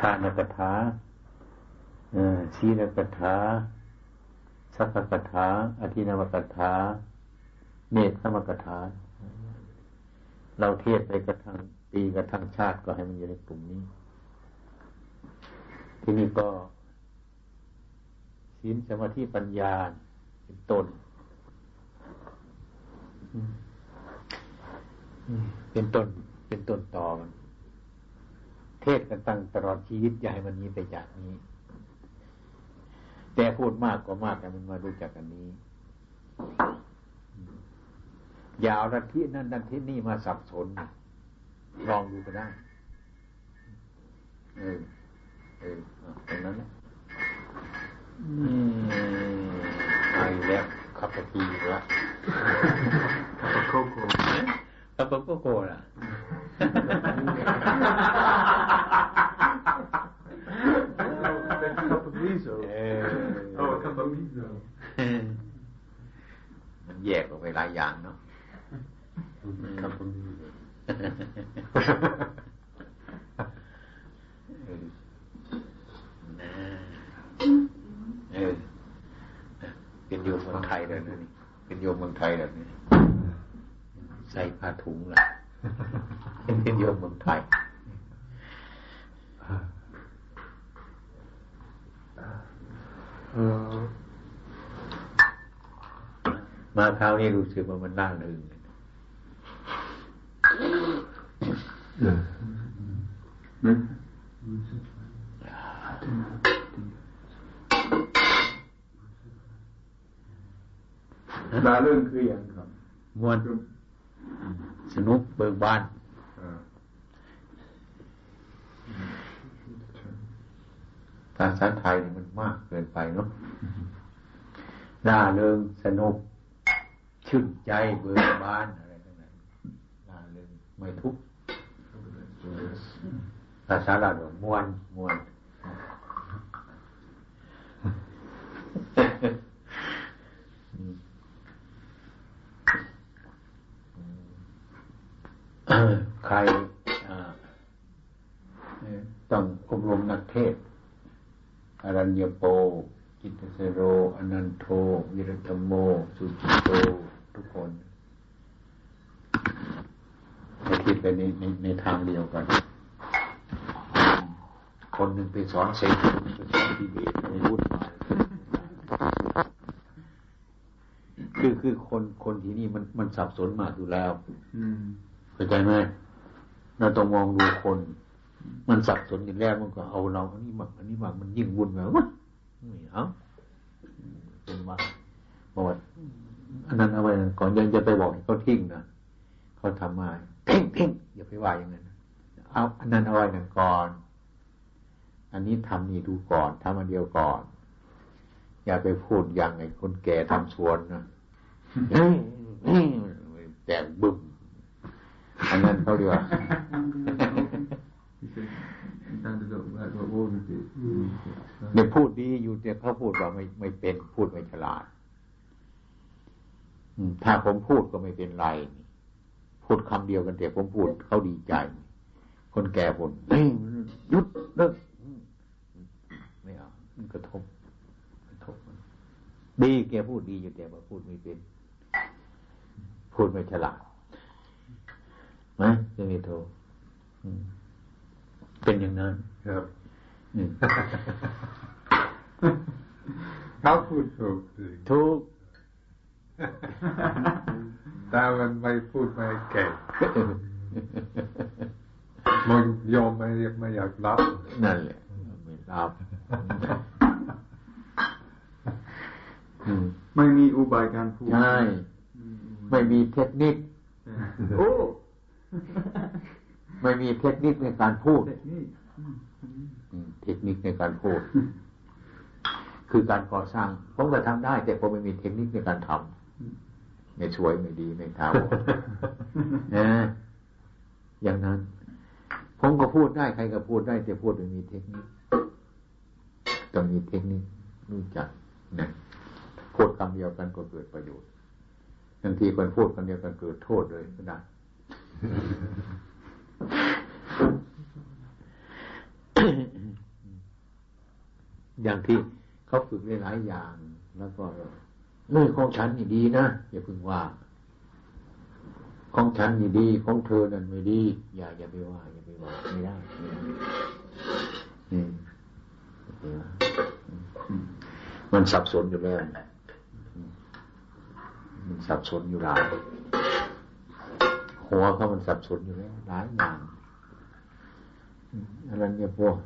ทานกถาชีรกถาสัพพกถาอธินวกถาเนตรมกถา เราเทศไปกระทั่งปีกระทั่งชาติก็ให้มันอยู่ในกลุ่มนี้ ที่นี่ก็ศีลสมาธิปัญญาเป็นต้นเป็นต้นเป็นต้นต่อมัน เทศกันตั้งตลอดชีวิตอย่าให้มันมีไปจากนี้ แต่พูดมากก็มากแต่มันมาดูจากอันนี้ อย่าเอาลัทธินั่นลัทธินี่มาสับสนลองดูก็ได้ เออ เออตรงนั้นแหละอืมไอ้แล้วขับปปีแล้วโคโค่ขับโกโก้ล่ะ Capoviso. Oh, Capoviso. มัน แยกออกไปหลายอย่างเนาะ Capoviso. เออเป็นโยมเมืองไทยเลยนี่เป็นโยมเมืองไทยแบบนี้ใส่ผ้าถุงล่ะเป็นโยมเมืองไทย มาคราวนี้รู้สึกว่ามันน่าลืมลาเรื่องคืออย่างครับมวนสนุกเบิกบานภาษาไทยมันมากเกินไปเนาะน่าเริงสนุก ชื่นใจเบิกบานอะไรต่างๆน่าเริงไม่ทุกข์ภาษาลาวมวนมวนใครต้องอบรมนักเทศอรัญญโปจิตเสโร อนันโท วิรธโม สุจิโต ทุกคนให้คิดไปในในในทางเดียวกัน คนหนึ่งไปสอนเซนคนหนึ่งไปสอนดีเบตในรุ่นคือคือคนคนที่นี่มันมันสับสนมากอยู่แล้วเข้าใจไหมเราต้องมองดูคน มันสับสนอย่างแรกมันก็เอาเราอันนี้บังอันนี้บังมันยิ่งวุ่นแบบว่าไม่เอาเป็นว่าบอกว่า อันนั้นเอาไว้ก่อนยังจะไปบอกให้เขาทิ้งนะเขาทำมาเพ่งเพ่งอย่าไปว่าอย่างนั้นเอาอันนั้นเอาไว้นั่นก่อน อันนี้ทำนี่ดูก่อนทำอันเดียวก่อน อย่าไปพูดอย่างไอ้คนแก่ทำสวนนะแต่บึ้มอันนั้นเขาเรียกว่าเดี๋ยวพูดดีอยู่แต่เขาพูดว่าไม่ไม่เป็นพูดไม่ฉลาด ถ้าผมพูดก็ไม่เป็นไร พูดคำเดียวกันแต่ผมพูดเขาดีใจ คนแก่ผมหยุดเลิกไม่เอามันกระทบกระทบดีแกพูดดีอยู่แต่ว่าพูดไม่เป็น พูดไม่ฉลาดไหมจะมีโทเป็นอย่างนั้น ครับเขาพูดถูกถูก แต่มันไม่พูดไม่เก่งมันยอมไม่ไม่อยากรับนั่นแหละไม่รับไม่มีอุบายการพูดใช่ไม่มีเทคนิคโอ้ไม่มีเทคนิคในการพูดเทคนิคในการพูด คือการก่อสร้างผมก็ทำได้ แต่ผมไม่มีเทคนิคในการทำ ไม่สวยไม่ดีไม่เท้านะอย่างนั้น ผมก็พูดได้ใครก็พูดได้ แต่พูดไม่มีเทคนิคต้องมีเทคนิครู้จักนะพูดคำเดียวกันก็เกิดประโยชน์บางทีคนพูดคำเดียวกันเกิดโทษเลยก็ได้อย่างที่เขาฝึกได้หลายอย่างแล้วก็ เรื่องของฉันนี่ดีนะอย่าพึงว่า ของฉันนี่ดีของเธอนั่นไม่ดี อย่าอย่าไปว่า อย่าไปว่าไม่ได้นี่มันสับสนอยู่แล้วมันสับสนอยู่หลายหัวเขามันสับสนอยู่แล้วหลายอย่างอะไรเนี่ยพวก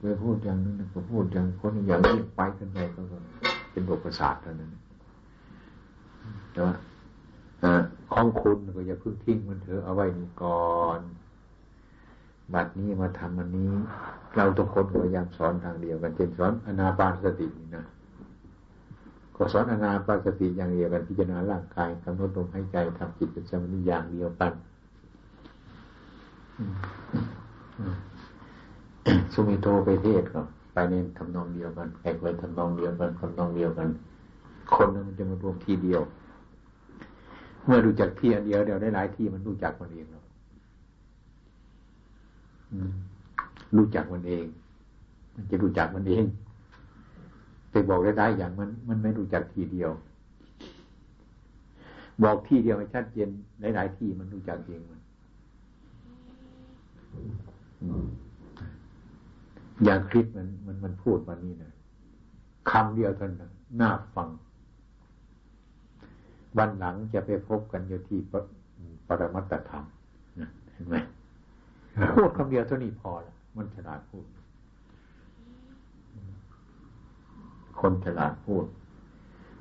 ไปพูดอย่างนั้นก็พูดอย่างคนอย่างนี้ไปกันไปก็เป็นโรคประสาทเท่านั้น แต่ว่าของคุณก็อย่าเพิ่งทิ้งมันเถอะเอาไว้นี่ก่อนบัดนี้มาทำอันนี้ เราทุกคนพยายามสอนทางเดียวกันเช่นสอนอนาปานสตินะก็สอนอนาปานสติอย่างเดียวกันพิจารณาร่างกายกำหนดลมหายใจทำจิตเป็นสมาธิอย่างเดียวกันสุมิโตไปเทศก็ไปในทำนองเดียวกันแขกไปทำนองเดียวกันทำนองเดียวกัน คนมันจะมารวมทีเดียว เมื่อรู้จักที่อันเดียวเดียวได้หลายที่มันรู้จักมันเองเนาะรู้จักมันเอง มันจะรู้จักมันเองไปบอกได้ได้อย่างมัน มันไม่รู้จักทีเดียว บอกที่เดียวให้ชัดเจนหลายๆที่มันรู้จักเองมันอย่างคลิปมันมันมันพูดมานี่นะคำเดียวเท่านั้นน่าฟัง วันหลังจะไปพบกันอยู่ที่ปรมัตตธรรมเห็นไหมพูดคำเดียวเท่านี้พอละมันฉลาดพูด คนฉลาดพูด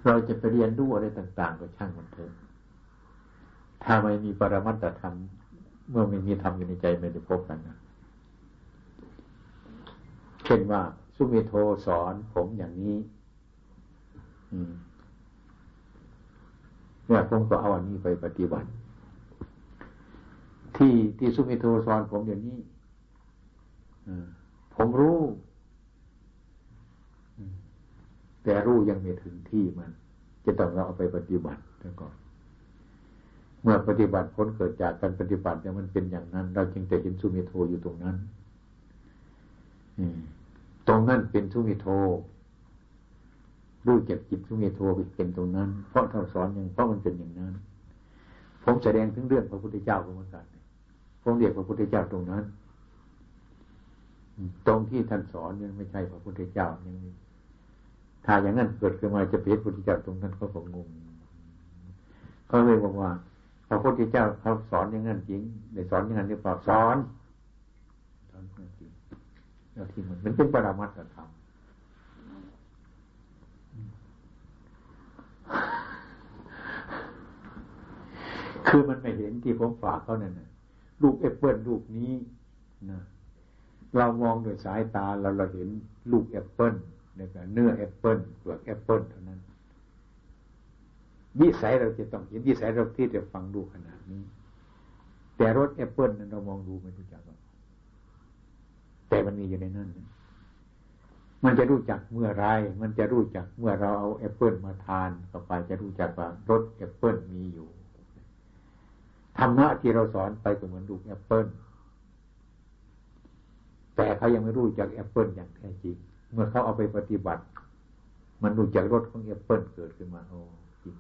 เราจะไปเรียนรู้อะไรต่าง ๆ ก็ช่างมันเถอะถ้าไม่มีปรมัตถธรรมเมื่อไม่มีธรรมอยู่ในใจไม่ได้พบกันนะเช่นว่า สุเมโทสอนผมอย่างนี้ เนี่ยผมก็เอาอันนี้ไปปฏิบัติ ที่ที่สุเมโทสอนผมอย่างนี้ผมรู้ แต่รู้ยังไม่ถึงที่มัน จะต้องเราเอาไปปฏิบัติแล้วก่อนเมื่อปฏิบัติผลเกิดจากการปฏิบัติเนี่ยมันเป็นอย่างนั้น เราจึงจะเห็นสุเมโทอยู่ตรงนั้นตรงนั้นเป็นสุเมโท รู้จักจิตสุเมโทเป็นตรงนั้น เพราะท่านสอนอย่างเพราะมันเป็นอย่างนั้น ผมแสดงถึงเรื่องพระพุทธเจ้าเหมือนกันผมเรียกพระพุทธเจ้าตรงนั้น ตรงที่ท่านสอนยังไม่ใช่พระพุทธเจ้ายังถ้าอย่างนั้นเกิดขึ้นมาจะเป็นพระพุทธเจ้าตรงนั้นเขาก็งงเขาเลยบอกว่าพระพุทธเจ้าเขาสอนอย่างนั้นจริงในสอนอย่างนั้นหรือเปล่าสอนสอนจริงแล้วที่มันมันเป็นปรมัตถธรรม คือมันไม่เห็นที่ผมฝากเขาเนี่ยลูกแอปเปิลลูกนี้นะเรามองด้วยสายตาเราเราเห็นลูกแอปเปิลเนี่ยเนื้อแอปเปิลเปลือกแอปเปิลเท่านั้นวิสัยเราจะต้องเห็นวิสัยเราที่จะฟังดูขนาดนี้ แต่รสแอปเปิลนั้นเรามองดูไม่รู้จักแต่มันมีอยู่ในนั้น มันจะรู้จักเมื่อไร มันจะรู้จักเมื่อเราเอาแอปเปิลมาทานเข้าไปจะรู้จักว่ารสแอปเปิลมีอยู่ ธรรมะที่เราสอนไปก็เหมือนลูกแอปเปิลแต่เขายังไม่รู้จักแอปเปิลอย่างแท้จริง เมื่อเขาเอาไปปฏิบัติ มันรู้จักรสของแอปเปิลเกิดขึ้นมาโอ้จริง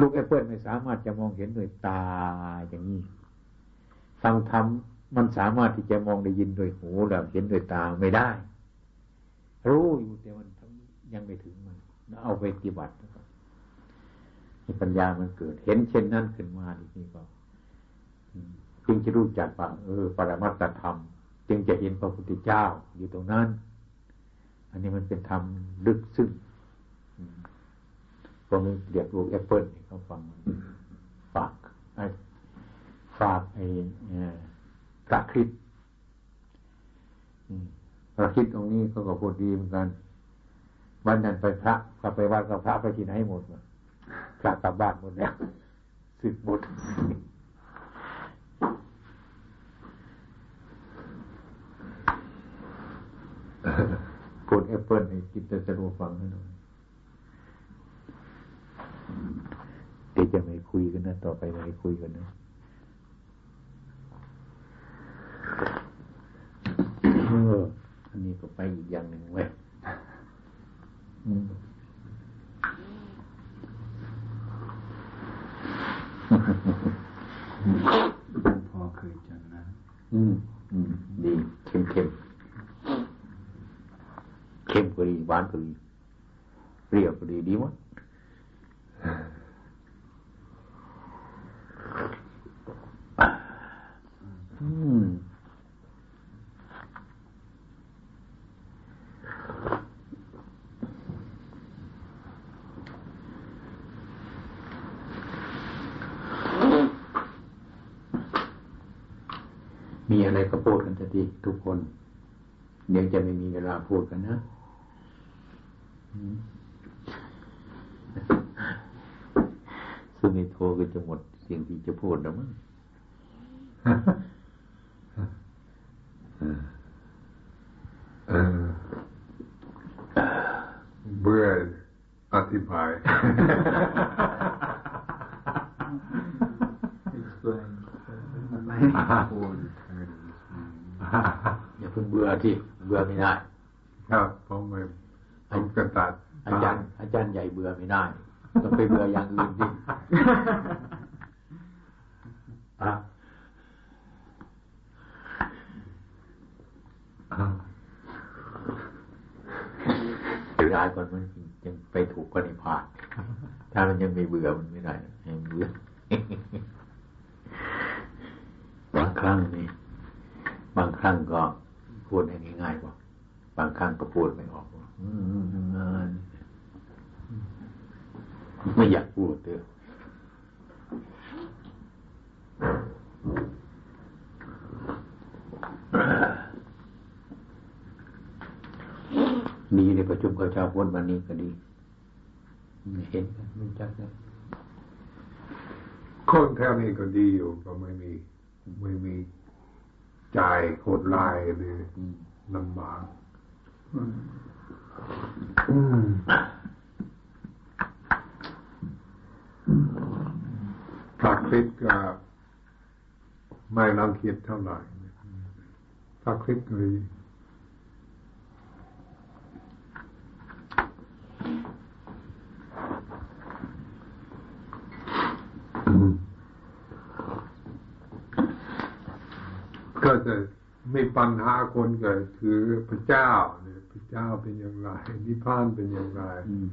ลูกแอปเปิลไม่สามารถจะมองเห็นด้วยตาอย่างนี้ฟังธรรม มันสามารถที่จะมองได้ยินโดยหูแล้วเห็นด้วยตาไม่ได้ รู้อยู่แต่มันยังไม่ถึงมันเอาไปปฏิบัติปัญญามันเกิด เห็นเช่นนั้นขึ้นมาทีนี้ก็จึงจะรู้จักว่าเออ ปรมัตถธรรม จึงจะเห็นพระพุทธเจ้าอยู่ตรงนั้น อันนี้มันเป็นธรรมลึกซึ้งพวกนี้เรียกลูกแอปเปิลเขาฟังฝากไอ้ฝากไอ้ พระคริสพระคริสตรงนี้เขาก็พูดดีเหมือนกัน วันนั้นไปพระก็ไปวัดกับพระไปที่ไหนหมดพระกลับบ้านหมดแล้วสึกหมดพูดแอปเปิลให้กินแต่สะดวกฟังให้หน่อยเดี๋ยวจะไม่คุยกันนะ ต่อไปไม่คุยกันนะ อันนี้ก็ไปอีกอย่างหนึ่งเว้ยพอเคยจังนะ อืม อืม ดีเข้มเข้มเข้มก็ดีหวานก็ดีเปรี้ยวก็ดีดีหมดอืมมีอะไรก็ พูดกันสักทีทุกคน เดี๋ยวจะไม่มีเวลาพูดกันนะอืมซึ่งในโทรก็จะหมดสิ่งที่จะพูดแล้วมั้งเออเบื่ออธิบาย Explain. Four thirty. อย่าเพิ่งเบื่อที่เบื่อไม่ได้ครับผมไม่ผมกระตัดอาจารย์ อาจารย์ใหญ่เบื่อไม่ได้ต้องไปเบื่ออย่างอื่นดิอะอ่าเสียดายก่อนมันยังไปถูกกันในผ่านถ้ามันยังไม่เบื่อมันไม่ได้ให้มันเบื่อบางครั้งนี่บางครั้งก็ พูดให้ง่ายๆว่าบางครั้งก็พูดไม่ออกว่าอืมอืมอืมไม่อยากพูดเด้อดีในประชุมกับชาวพุทธวันนี้ก็ดี เห็นกันรู้จักกันคนแถวนี้ก็ดีอยู่ก็ไม่มี ไม่มี จ่ายโคตรลายเลยลำบาก Mm. พระคริสต์ก็ไม่รังเกียจเท่าไหร่พระคริสต์เลย ก็จะมีปัญหาคนเกิดคือพระเจ้าเนี่ยพระเจ้าเป็นอย่างไรนิพพานเป็นอย่างไรอืม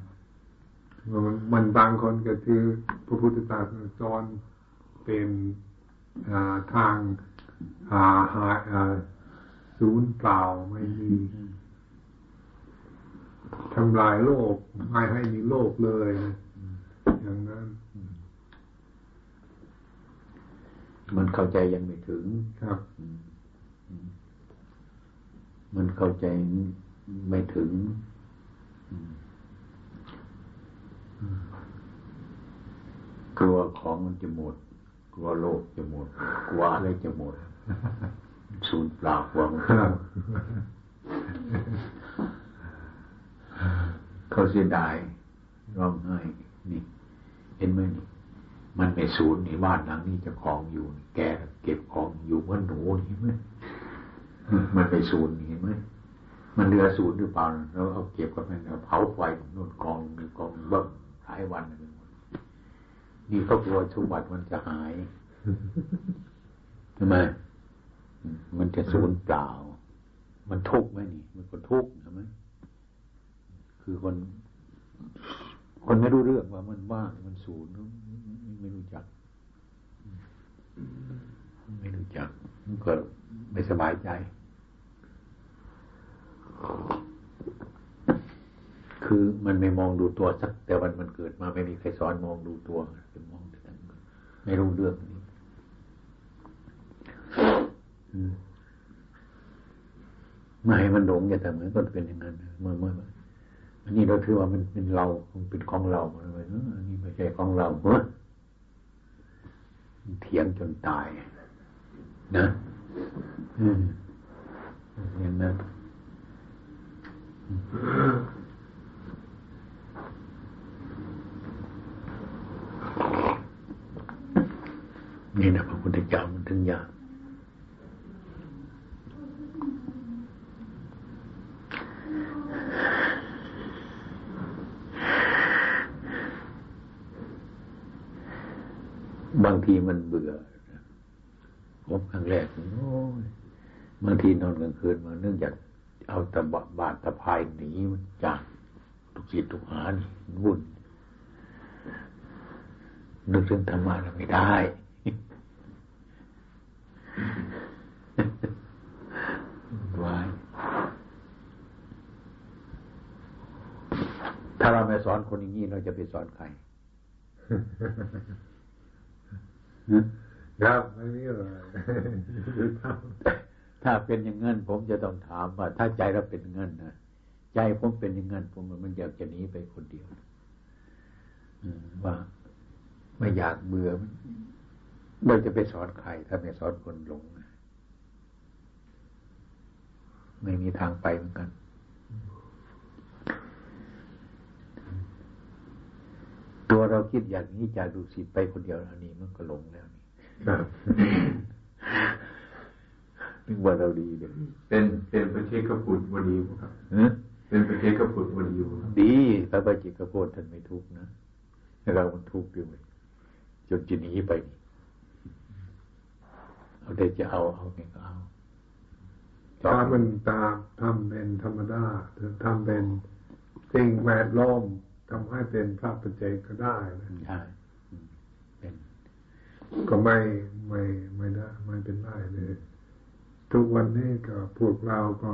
มันมันบางคนก็คือพระพุทธศาสนาสอนเป็นอ่าทางหาหาอ่าศูนย์เปล่าไม่มีทำลายโลกไม่ให้มีโลกเลย อย่างนั้น มันเข้าใจยังไม่ถึงครับอืมอืมมันเข้าใจไม่ถึงอืมกลัวของมันจะหมด กลัวโลกจะหมด กลัวอะไรจะหมด สูญเปล่ากลัวมันจะหมดเขาเสียดายร้องไห้นี่ เห็นไหมนี่ มันไม่สูญนี่บ้านหลังนี้เจะของอยู่นี่แกเก็บของอยู่เหมือนหนูนี่เห็นไหมมันไม่สูญนี่เห็นไหมมันเรือสูญหรือเปล่าเราเอาเก็บกันไปเอาเผาไฟนู่นกองมีกองเบิ้มหลายวันเลยนี่เขากลัวสมบัติมันจะหายทำไมอืมมันจะสูญเปล่า มันทุกข์ไหมนี่ มันก็ทุกข์ใช่ไหมคือคน คนไม่รู้เรื่องว่ามันว่างมันสูญ ไม่รู้จัก ไม่รู้จักก็ไม่สบายใจ คือมันไม่มองดูตัวสัก แต่วันมันเกิดมาไม่มีใครสอนมองดูตัวจะมองแต่นั้นไม่รู้เรื่องนี้มไม่ให้มันหลงอย่าแต่เหมือนก็เป็นอย่างนั้นเมื่อเมื่ออันนี้เราถือว่ามันเป็นเรา มันเป็นของเรานเลยอันนี้ไม่ใช่ของเราเเถียงจนตาย นะอย่างนั้นนี่นะพระพุทธเจ้ามันถึงยาก บางทีมันเบื่อผมครั้งแรกโอ้ยบางทีนอนกลางคืนมาเนื่องจากเอาตะบาดตะพายหนีมันจากทุกจิตทุกหานี่วุ่นนึกถึงธรรมะไม่ได้วายถ้าเราไม่สอนคนอย่างนี้เราจะไปสอนใคร ครับไม่มีอะไรถ้าเป็นอย่างนั้นผมจะต้องถามว่า ถ้าใจเราเป็นเงินนะใจผมเป็นอย่างนั้นผมมันอยากจะหนีไปคนเดียวว่าไม่อยากเบื่อเราจะไปสอนใครถ้าไม่สอนคนหลง ไม่มีทางไปเหมือนกัน ตัวเราคิดอย่างนี้จะดูสิไปคนเดียวอันนี้มันก็หลงแล้วนี่นึกว่าเราดีเลยเป็นเป็นประเทศกพุทธวดีครับเป็นประเทศกพุทธวดีดีพระบัจิกพุทธท่านไม่ทุกข์นะเรามันทุกข์ด้วยจนจะหนีไป เอาได้จะเอาเอาไงก็เอาถ้ามันตามทำเป็นธรรมดาทำเป็นสิ่งแวดล้อม ทำให้เป็นพระปัจเจกก็ได้นะใช่เป็นก็ไม่ไม่ไม่ได้ไม่เป็นไรเลย ทุกวันนี้ก็พวกเราก็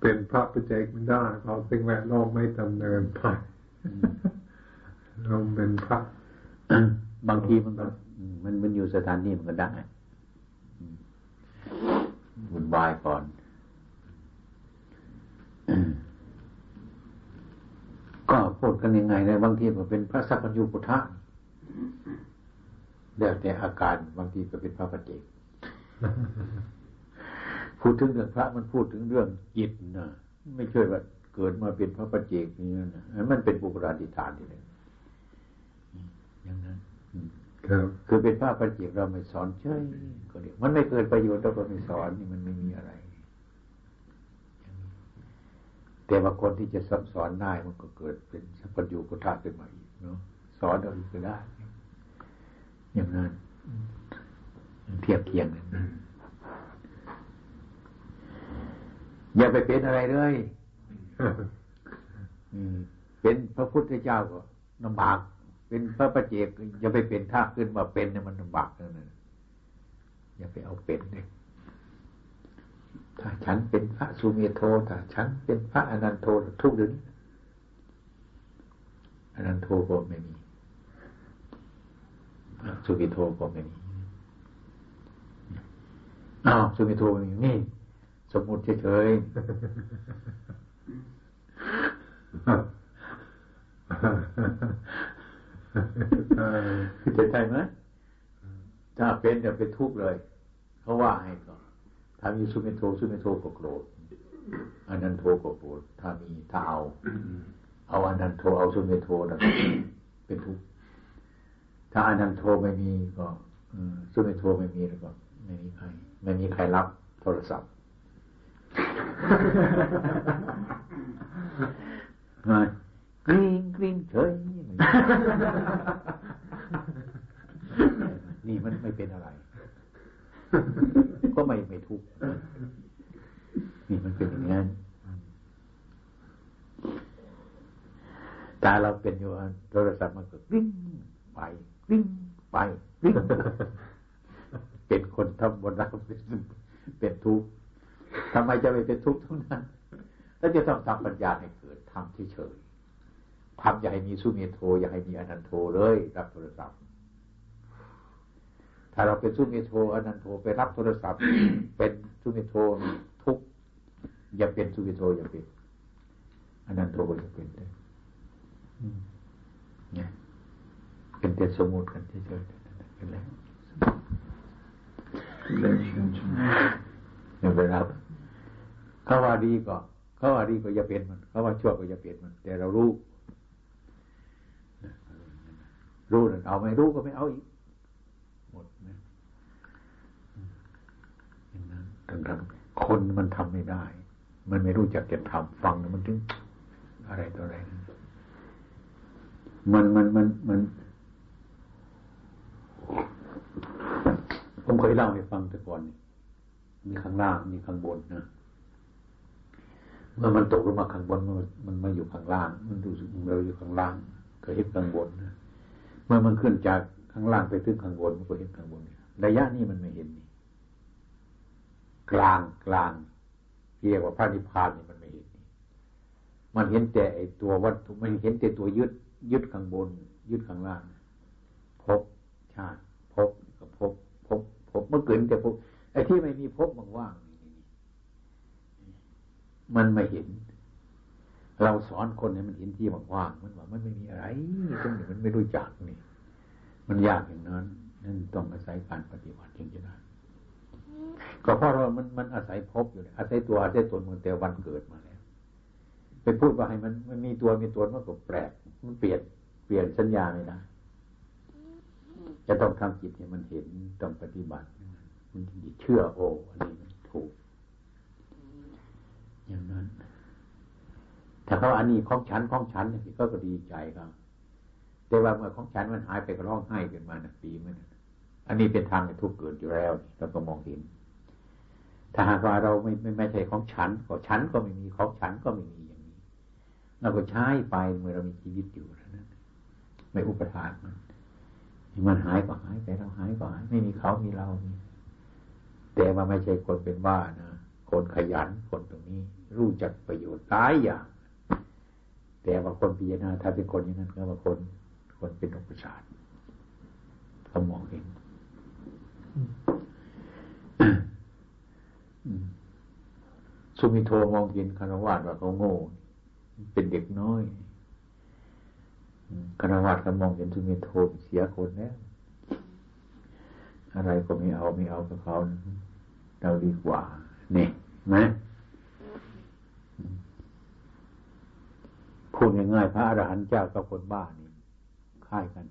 เป็นพระปัจเจกไม่ได้เราสิ่งแวดล้อมไม่ดำเนินไปเราเป็นพระบางทีมันก็มันมันอยู่สถานที่มันก็ได้บุญบายก่อน ก็พูดกันยังไงนะบางทีมันเป็นพระสัพพัญญูพุทธะเดี๋ยวแต่อาการบางทีก็เป็นพระปฏิเจกพูดถึงเรื่องพระมันพูดถึงเรื่องจิตนะไม่ใช่ว่าเกิดมาเป็นพระปฏิเจกนี่นะมันเป็นบุคลาธิฐานที่เลยอย่างนั้นครับคือเป็นพระปฏิเจกเราไม่สอนเฉยก็เดียวมันไม่เกิดประโยชน์เราก็ไม่สอนนี่มันไม่มีอะไร แต่ว่าคนที่จะสสอนได้มันก็เกิดเป็นสัพพัญญูพุทธะขึ้นมาอีกเนาะสอนเราอีกก็ได้ อย่างนั้นเทียบเคียงอย่าไปเป็นอะไรเลยเป็นพระพุทธเจ้าก็ลำบาก เป็นพระประเจกอย่าไปเป็นท่าขึ้นมาเป็นเนี่ยมันลำบากนั่นอย่าไปเอาเป็นเลย ถ้าฉันเป็นพระสุเมโทถ้าฉันเป็นพระอนันโททุกเดือนอนันโทก็ไม่มีสุเมโทก็ไม่มีอ้าวสุเมโทไม่มีนี่ สมมุติเฉยๆจะใช่ไหมถ้าเป็นจะเป็นทุกข์เลย เขาว่าให้ก่อน ถ้ามีสุเมโทสุเมโทก็โกรธอันนันโทก็โกรธถ้ามีถ้าเอา เอาอันนันโทเอาสุเมโทแล้วเป็นทุกข์ถ้าอันนันโทไม่มีก็สุเมโทไม่มีแล้วก็ไม่มีใครไม่มีใครรับโทรศัพท์กริ้งกริ้งเฉยนี่มันไม่เป็นอะไรก็ไม่ไม่ ทุกข์นี่มันเป็นอย่างนั้นตาเราเป็นอยู่โทรศัพท์มันก็วิ่งไปวิ่งไปวิ่งเป็นคนทำบนเราเป็นทุกข์ทำไมจะไม่เป็นทุกข์ทุกนั้นแล้วจะต้องทำปัญญาให้เกิดทำเฉยๆทำอย่าให้มีสุเมโทอย่าให้มีอนันโทเลยรับโทรศัพท์ ถ้าเราเป็นสุมิโทอนันโทไปรับโทรศัพท์ เป็นสุมิโททุกอย่าเป็นสุมิโทอย่าเป็นอนันโทอย่าเป็นเลยเนี่ยเป็นแต่สมมติกันเฉยๆเป็นไรอย่าไปรับเขาว่าดีก็เขาว่าดีก็อย่าเป็นมันเขาว่าชั่วก็อย่าเป็นมัน แต่เรารู้รู้เอาไม่รู้ก็ไม่เอาอีก ทั้งทั้งคนมันทำไม่ได้ มันไม่รู้จักจะทำฟังมันถึงอะไรต่ออะไรมันมันมันมันผมเคยเล่าให้ฟังแต่ก่อนมีข้างล่างมีข้างบนนะเมื่อมันตกลงมาข้างบนมันมันมาอยู่ข้างล่าง มันดูสึกเราอยู่ข้างล่าง ก็เห็นข้างบนนะเมื่อมันขึ้นจากข้างล่างไปถึงข้างบนมันก็เห็นข้างบนระยะนี้มันไม่เห็นนี กลางกลางเรียกว่าพระนิพพานนี่มันไม่เห็นนี่มันเห็นแต่ไอตัววัตถุมันเห็นแต่ตัวยึดยึดข้างบน ยึดข้างล่างพบชาติพบกับพบพบพบเมื่อเกินแต่พบไอ้ที่ไม่มีพบว่างๆมันไม่เห็น เราสอนคนให้มันเห็นที่ว่างๆมันว่ามันไม่มีอะไรตรงนี้มันไม่รู้จักนี่ มันยากอย่างนั้นนั่นต้องอาศัยการปฏิบัติจึงจะได้ ก็เพราะเรามันมันอาศัยพบอยู่อาศัยตัวอาศัยตนมันแต่วันเกิดมาแล้วไปพูดว่าให้มันมันมีตัวมีตนมันก็แปลก มันเปลี่ยนเปลี่ยนสัญญาไม่ได้จะต้องทำจิตเนี่ยมันเห็นต้องปฏิบัติ มันถึงจะเชื่อโอ้อันนี้มันถูก อย่างนั้นถ้าเขาอันนี้ของฉันของฉันเนี่ยก็ก็ดีใจครับแต่ว่าเมื่อของฉันมันหายไปก็ร้องไห้ขึ้นมานะปีมันอันนี้เป็นทางในทุกเกิดอยู่แล้วเราก็มองเห็น ถ้าหากว่าเราไม่ไม่ไม่ใช่ของฉัน ก็ฉันก็ไม่มีของฉันก็ไม่มีอย่างนี้เราก็ใช้ไปเมื่อเรามีชีวิตอยู่นั้นไม่อุปทานมันมันหายก็หายไปเราหายก็หายไม่มีเขามีเรานี่แต่ว่าไม่ใช่คนเป็นบ้านะคนขยันคนตรงนี้ รู้จักประโยชน์หลายอย่าง แต่ว่าคนพิจารณาถ้าเป็นคนอย่างนั้นก็ว่าคน คนเป็นอุปชาติเขามองเห็น สุมิโทมองเห็นคารวะว่าเขาโง่ เป็นเด็กน้อยคารวะก็มองเห็นสุมิโทเสียคนแล้วอะไรก็ไม่เอาไม่เอากับเขาเราดีกว่าเนี่ยไหมพูดง่ายๆพระอรหันต์เจ้ากับคนบ้านี่ค่ายกัน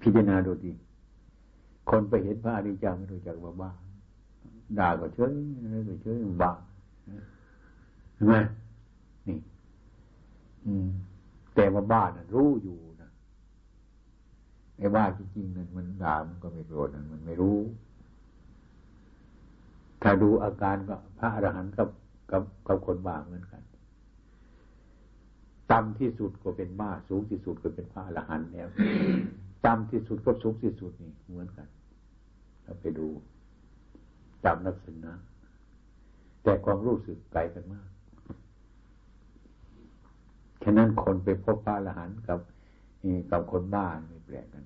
พิจารณาดูดี คนไปเห็นพระอริยเจ้าไม่รู้จักว่าบ้า ด่าก็เฉยอะไรก็เฉยบ้าเห็นไหมนี่ อืม แต่ว่าบ้านะรู้อยู่นะไอ้บ้าจริงๆนั่นมันด่ามันก็ไม่โกรธมันไม่รู้ ถ้าดูอาการก็พระอรหันต์กับกับกับคนบ้าเหมือนกัน ต่ำที่สุดก็เป็นบ้าสูงที่สุดก็เป็นพระอรหันต์แล้วต่ำที่สุดก็สูงที่สุดนี่เหมือนกันเราไปดูจำลักษณะแต่ความรู้สึกไกลกันมากฉะนั้นคนไปพบพระอรหันต์กับกับคนบ้าไม่แปลกกัน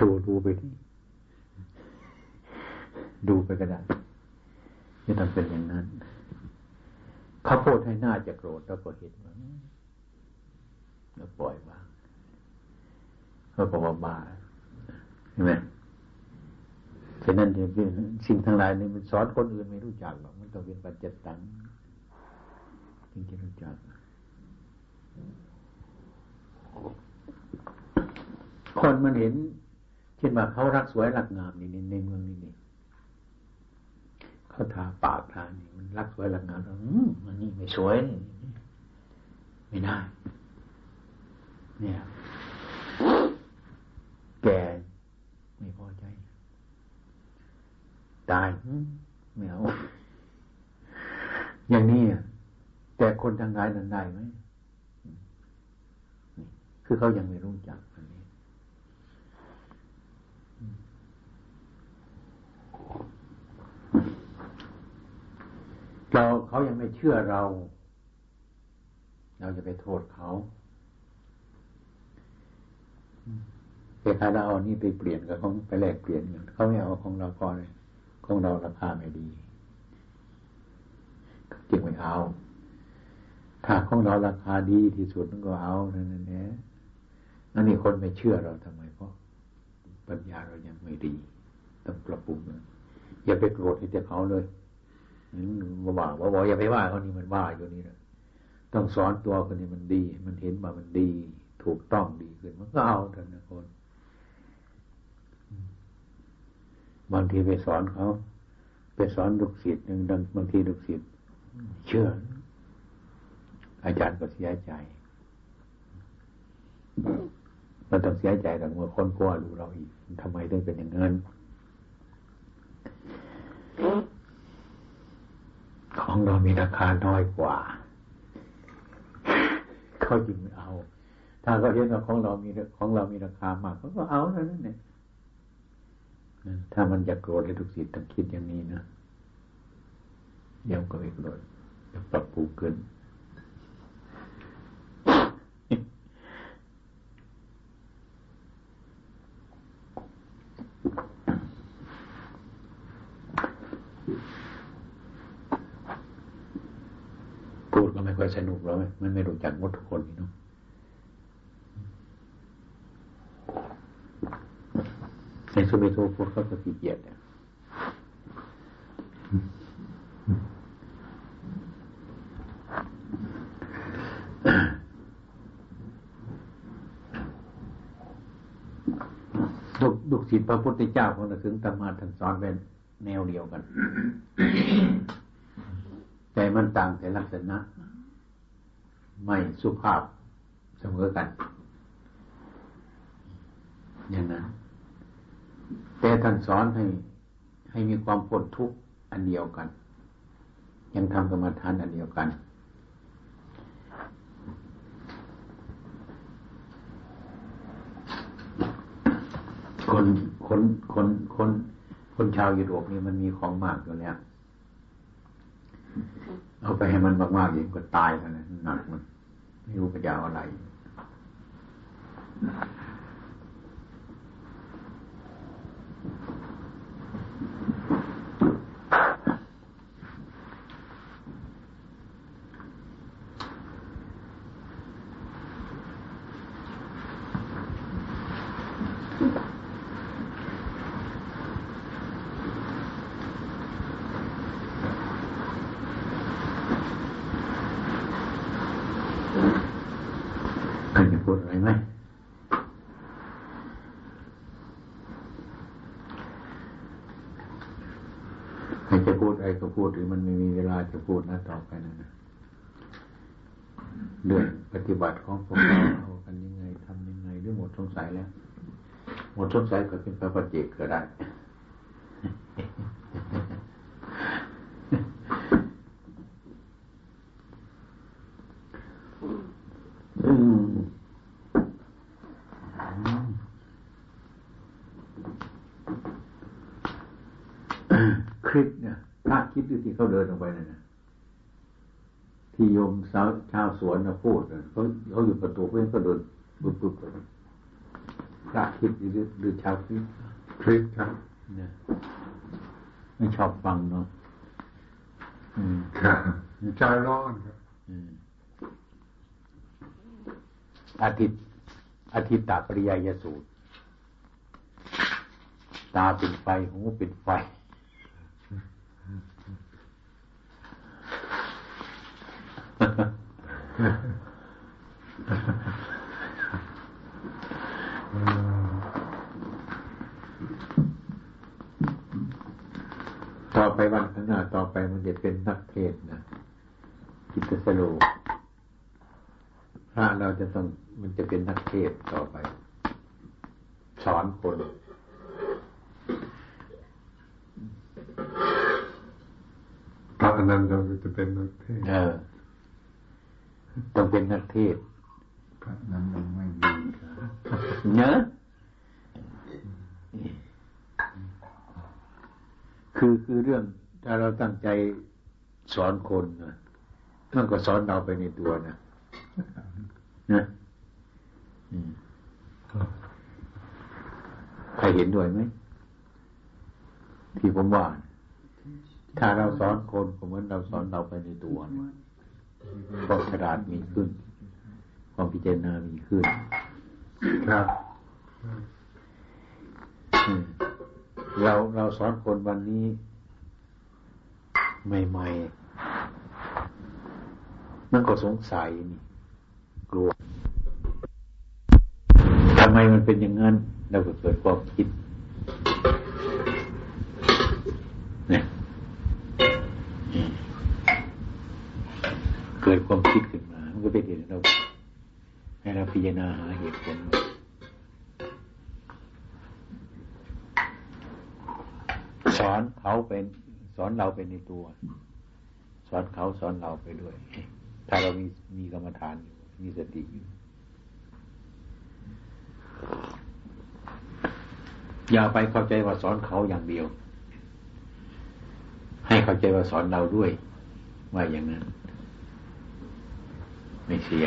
ดูดูไปที่ ดูไปก็ได้ไม่ต้องเป็นอย่างนั้นเขาโพดให้หน้าจะโกรธแล้วก็เห็นว่าแล้วปล่อยวางเขาบอกว่าบาใช่ไหมฉะนั้นสิ่งทั้งหลายนี่มันสอนคนอื่นไม่รู้จักหรอกมันต้องเป็นปัจจตังจึงจะรู้จักคนมันเห็นเช่นว่าเขารักสวยรักงามนี่ในเมืองนี่นี่ เขาทาปากทานี่มันรักสวยรักงามอืมมันนี่ไม่สวยไม่ได้ เนี่ย แก่ไม่พอใจ ตายไม่เอาอย่างนี้แต่คนทางกายนั้นได้ไหมคือเขายังไม่รู้จักอันนี้ เราเขายังไม่เชื่อเรา เราจะไปโทษเขาแต่ถ้าเราเอานี่ไปเปลี่ยนกับเขาไปแลกเปลี่ยนกันเขาไม่เอาของเราพอเลยของเราราคาไม่ดีจึงไม่เอา ถ้าของเราราคาดีที่สุดก็เอานั่นแหละนั่นนี่คนไม่เชื่อเราทำไมเพราะปัญญาเรายังไม่ดี ต้องปรับปรุงอย่าไปโกรธให้แต่เขาเลย มาว่าว่าบอกอย่าไปว่าเขานี่มันว่าอยู่นี่นะต้องสอนตัวคนนี้มันดี มันเห็นว่ามันดี ถูกต้องดีขึ้นมันก็เอาเถอะนะคนบางทีไปสอนเขาไปสอนลูกศิษย์หนึ่งบางทีลูกศิษย์เชื่อ อาจารย์ก็เสียใจมันต้องเสียใจแต่เมื่อคนกลัวรู้เราอีกทำไมถึงเป็นอย่างนั้น ของเรามีราคาน้อยกว่า เขาจึงเอา ถ้าเขาเห็นว่าของเรามีของเรามีราคามากเขาก็เอาแล้วนั่นเนี่ยถ้ามันจะโกรธเลยทุกสิทธิ์ต้องคิดอย่างนี้นะเดี๋ยวก็ไม่โกรธจะปรับปรุงขึ้น สนุกแล้วมันไม่รู้จักหมดทุกคนเนาะในสุเมโทพูดเขาก็ขี้เกียจเนี่ยดุดุศิษย์พระพุทธเจ้าของเราถึงธรรมาท่านสอนเป็นแนวเดียวกันใจมันต่างแต่ลักษณะ ไม่สุภาพเสมอกัน อย่างนั้นแต่ท่านสอนให้ให้มีความพ้นทุกข์อันเดียวกัน ยังทำกรรมฐานอันเดียวกัน คนคนคนคนคนชาวยุโรปนี่มันมีของมากอยู่แล้ว เอาไปให้มันมากๆอย่างก็ตายกันนะหนักมันไม่รู้จะเอาอะไรใครจะพูดอะไรไหมใครจะ พูดหรือมันไม่มีเวลาจะพูดนะต่อไปนะนะเรื่องปฏิบัติของพวกเราเอากันยังไงทำยังไงหรือหมดสงสัยแล้ว หมดสงสัยก็เป็นพระปัจเจกก็ได้ อืมคลิปเนี่ยพระคิดดูที่เขาเดิ นออกไปนั่นนะที่โยมสาวชาวสวนนะพูดน่ะเขาเขาอยู่ประตูเพื่อนก็เดินปุ๊บปุ๊บไปพระคิดหรือหรือชาวคิดคลิปครับเนี่ยไม่ชอบฟังเนาะอืมครับใจร้อนครับอืมอาทิตย์อาทิตตาปริยายสูตร ตาเป็นไฟ หูเป็นไฟ ต่อไปวันข้างหน้าต่อไปมันจะเป็นนักเทศน์นะกิตสโลพระเราจะต้องมันจะเป็นนักเทศน์ต่อไป สอนคนพระอนันต์เราจะเป็นนักเทศน์เออ ต้องเป็นนักเทศน์พระนั้นยังไม่ดีครับเนอะคือคือเรื่องถ้าเราตั้งใจสอนคนนะมันก็สอนเราไปในตัวนะนะอืมใครเห็นด้วยไหมที่ผมว่า ถ้าเราสอนคนก็เหมือนเราสอนเราไปในตัวนะ ความฉลาดมีขึ้น ความพิจารณามีขึ้น ครับอืมเราเราสอนคนวันนี้ ใหม่ๆ มันก็สงสัยนี่กลัวทำไมมันเป็นอย่างนั้นเราก็เกิดความคิด เนี่ย เกิดความคิดขึ้นมา มันก็เป็นเหตุเราให้เราพิจารณาหาเหตุผลสอนเขาเป็นสอนเราเป็นในตัว สอนเขาสอนเราไปด้วย ถ้าเรามีมีกรรมฐานอยู่มีสติอยู่อย่าไปเข้าใจว่าสอนเขาอย่างเดียว ให้เข้าใจว่าสอนเราด้วยว่าอย่างนั้น ไม่เสีย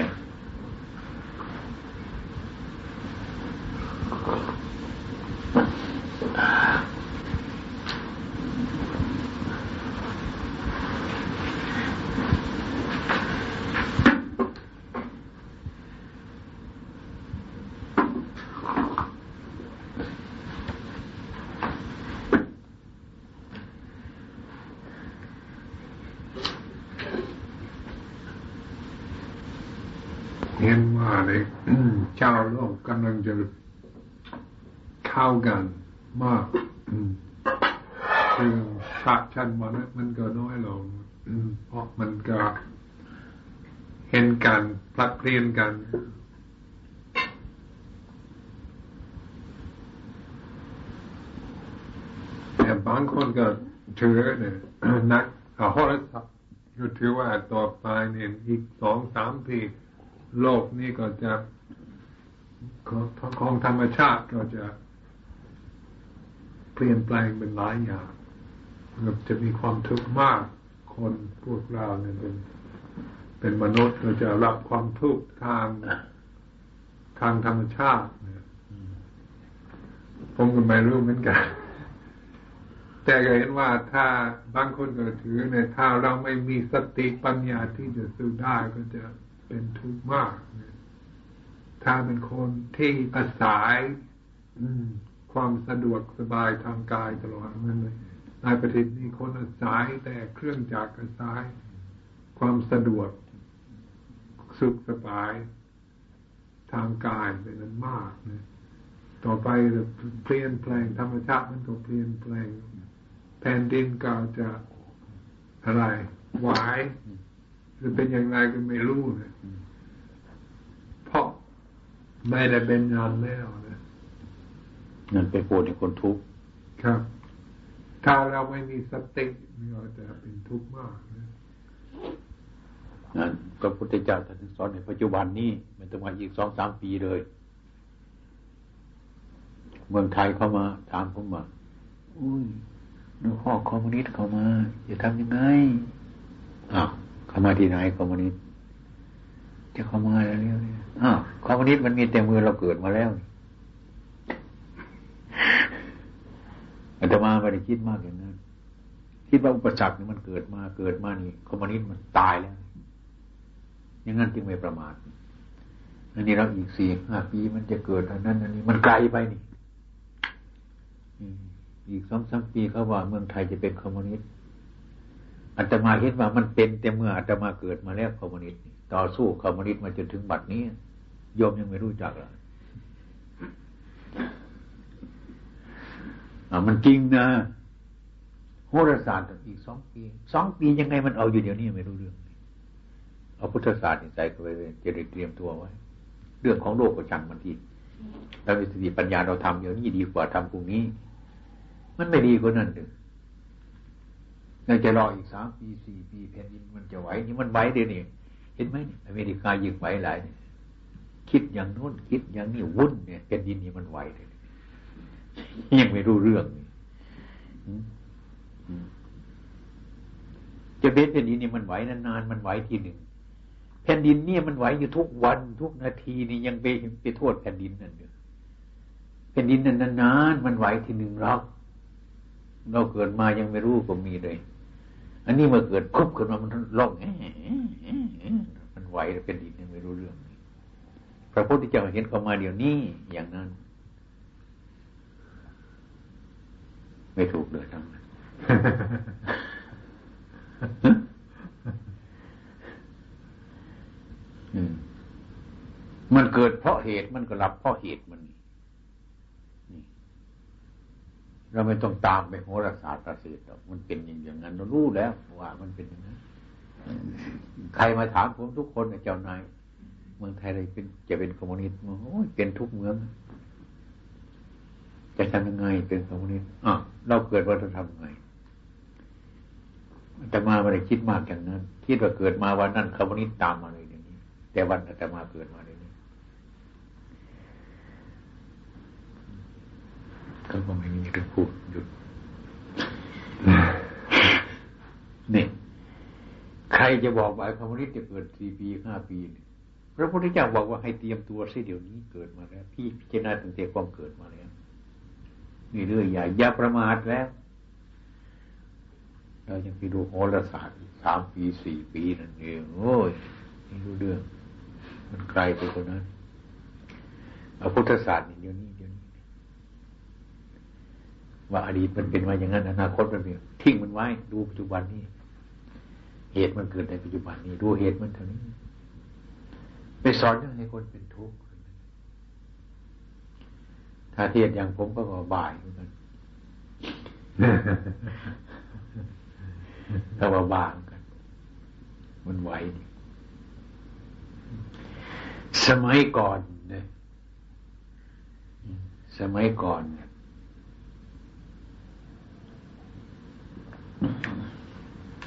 ำลังจะเข้ากันมากคือพระชั้นมันมันก็น้อยลงเพราะมันก็เห็นกันพลัด เปลี่ยนกัน แต่บางคนก็ถือเนี่ยนักอาโหราศัพท์ก็ถือว่าต่อไปเนี่ยอีกสองสามปีโลกนี้ก็จะของธรรมชาติก็จะเปลี่ยนแปลงเป็นหลายอย่างจะมีความทุกข์มาก คนพวกเราเนี่ยเป็น เป็นมนุษย์เราจะรับความทุกข์ทางทางธรรมชาติผมก็ไม่รู้เหมือนกัน แต่ก็เห็นว่าถ้าบางคนก็ถือเนี่ยถ้าเราไม่มีสติปัญญาที่จะสู้ได้ก็จะเป็นทุกข์มาก ถ้าเป็นคนที่อาศัยความสะดวกสบายทางกายตลอดมันเลยในประเทศนี้คนอาศัยแต่เครื่องจักรอาศัยความสะดวก สุขสบายทางกายเป็นนั้นมากนะต่อไปเปลี่ยนแปลงธรรมชาติมันก็เปลี่ยนแปลง แผ่นดินก็จะอะไรไหวหรือเป็นอย่างไรก็ไม่รู้นะเพราะไม่ได้เป็นงานแล้วนะนั่นไปปวดในคนทุกข์ครับ ถ้าเราไม่มีสติเราจะเป็นทุกข์มากนะนั่น พระพุทธเจ้าท่านสอนในปัจจุบันนี้มันต้องมาอีกสองสามปีเลย เมืองไทยเข้ามาถามผมว่าอุ้ยนึกข้อคอมมิวนิสต์เข้ามาจะทำยังไงอ้าวเข้ามาที่ไหนคอมมิวนิสต์จะเข้ามาแล้วเนี่ยอ้าวคอมมิวนิสต์มันมีเต็มมือเราเกิดมาแล้วอาตมาไม่ได้คิดมากอย่างนั้นคิดว่าอุปสรรคนี่มันเกิดมาเกิดมานี่คอมมิวนิสต์มันตายแล้ว อย่างนั้นจึงไม่ประมาทอันนี้เราอีกสี่ห้าปีมันจะเกิดอันนั้นอันนี้มันไกลไปนี่อีกสองสามปีเขาว่าเมืองไทยจะเป็นคอมมิวนิสต์อาตมาเห็นว่ามันเป็นแต่เมื่ออาตมาเกิดมาแล้วคอมมิวนิสต์ต่อสู้คอมมิวนิสต์มาจนถึงบัดนี้โยมยังไม่รู้จักเลยมันจริงนะโหราศาสตร์อีกสองปีสองปียังไงมันเอาอยู่เดี๋ยวนี้ไม่รู้เรื่อง เอาพุทธศาสตร์ใส่ไปเลยจะได้เตรียมตัวไว้ เรื่องของโลกก็จังมันทีเรามีสติปัญญาเราทำเดี๋ยวนี้ดีกว่าทำพรุ่งนี้ มันไม่ดีกว่านั้นเลยยังจะรออีกสามปีสี่ปีแผ่นดินมันจะไหวนี่มันไหวเดี๋ยวนี้เห็นไหมอเมริกายิงไหวหลายเนี่ยคิดอย่างโน้นคิดอย่างนี้วุ่นเนี่ยแผ่นดินนี้มันไหวเลยยังไม่รู้เรื่องจะเบ็ดแผ่นดินนี่มันไหวนานๆมันไหวทีหนึ่ง แผ่นดินเนี่ยมันไหวอยู่ทุกวันทุกนาทีนี่ยังไปไปโทษแผ่นดินนั่นเดียแผ่นดินนั่นนานๆมันไหวทีหนึ่งเราเราเกิดมายังไม่รู้ก็มีเลย อันนี้มาเกิดคุบขึ้นมามันร้องมันไหวเป็นดินยังไม่รู้เรื่องพระพุทธเจ้าเห็นเขามาเดี๋ยวนี้อย่างนั้น ไม่ถูกเลยทั้งนั้น มันเกิดเพราะเหตุมันก็รับเพราะเหตุมันเราไม่ต้องตามไปโหราศาสตร์ประเสริฐหรอกมันเป็นอย่างนั้นเรารู้แล้วว่ามันเป็นอย่างนั้นใครมาถามผมทุกคนเจ้านายเมืองไทยเลยเป็นจะเป็นคอมมิวนิสต์โอ้ยเป็นทุกเมืองจะทำยังไงเป็นคอมมิวนิสต์อะเราเกิดว่าจะทำยังไงแต่มาไม่ได้คิดมากอย่างนั้น คิดว่าเกิดมาวันนั้นคอมมิวนิสต์ตามมาเลย แต่วันแต่มาเกิดมาเลยนี้ก็ไม่มีเรื่องพูดหยุดนี่ใครจะบอกว่าคอมมิวนิสต์จะเกิดสี่ปีห้าปีพระพุทธเจ้าบอกว่าให้เตรียมตัวเสียเดี๋ยวนี้เกิดมาแล้ว พี่พิจารณาตั้งแต่ความเกิดมาแล้วนี่เรื่องใหญ่อย่าประมาทแล้วเรายังไปดูโหราศาสตร์สามปีสี่ปีนั่นเองโอ้ยไม่รู้เรื่อง มันไกลไปกว่านั้นเอาพุทธศาสตร์นี่เดี๋ยวนี้เดี๋ยวนี้ ว่าอดีตมันเป็นมาอย่างนั้นอนาคตมันเป็นทิ้งมันไว้ดูปัจจุบันนี้ เหตุมันเกิดในปัจจุบันนี้ ดูเหตุมันเท่านี้ ไปสอนให้คนเป็นทุกข์ถ้าเทียนอย่างผมก็บ่ายเหมือนกันถ้าว่าบางกัน มันไหว สมัยก่อนเนี่ยสมัยก่อนเนี่ย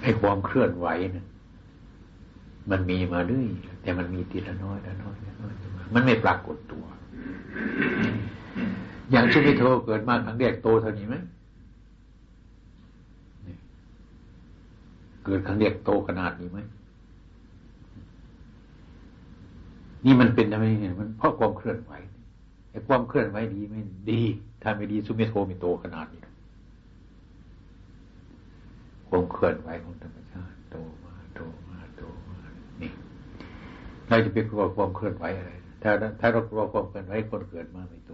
ไอ้ความเคลื่อนไหวเนี่ยมันมีมาเรื่อยแต่มันมีทีละน้อยละน้อยละน้อยมันไม่ปรากฏตัว อย่างชุมิโทเกิดมาครั้งแรกโตเท่านี้ไหมเกิดครั้งแรกโตขนาดนี้ไหม นี่มันเป็นอะไรเนี่ยมันเพราะความเคลื่อนไหวไอ้ความเคลื่อนไหวดีไม่ดี ถ้าไม่ดีสุมิโทม่โตขนาดนี้ความเคลื่อนไหวของธรรมชาติโตมาโตมาโตมานี่เราจะไปกลัวความเคลื่อนไหวอะไรถ้าถ้าเรากลัวความเคลื่อนไหวคนเกิดมาไม่โต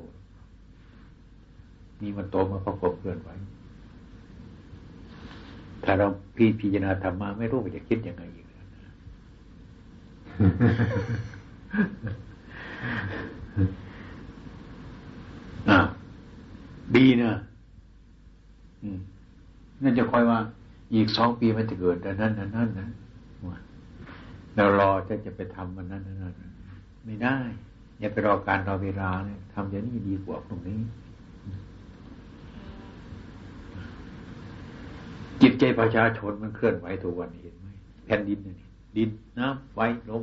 นี่มันโตมาเพราะความเคลื่อนไหวถ้าเราพิจารณาธรรมมาไม่รู้ว่าจะคิดยังไงอีก อ่าดีนะนั่นจะคอยว่า อีกสองปีมันจะเกิดนั่นนั่นนั่นนั้นเรารอจะจะไปทำมันนั้นนั่นไม่ได้ อย่าไปรอการรอเวลาเนี่ยทำอย่างนี้ดีกว่าตรงนี้ จิตใจประชาชนมันเคลื่อนไหวทุกวันเห็นไหมแผ่นดินนี่ดินน้ำไฟลม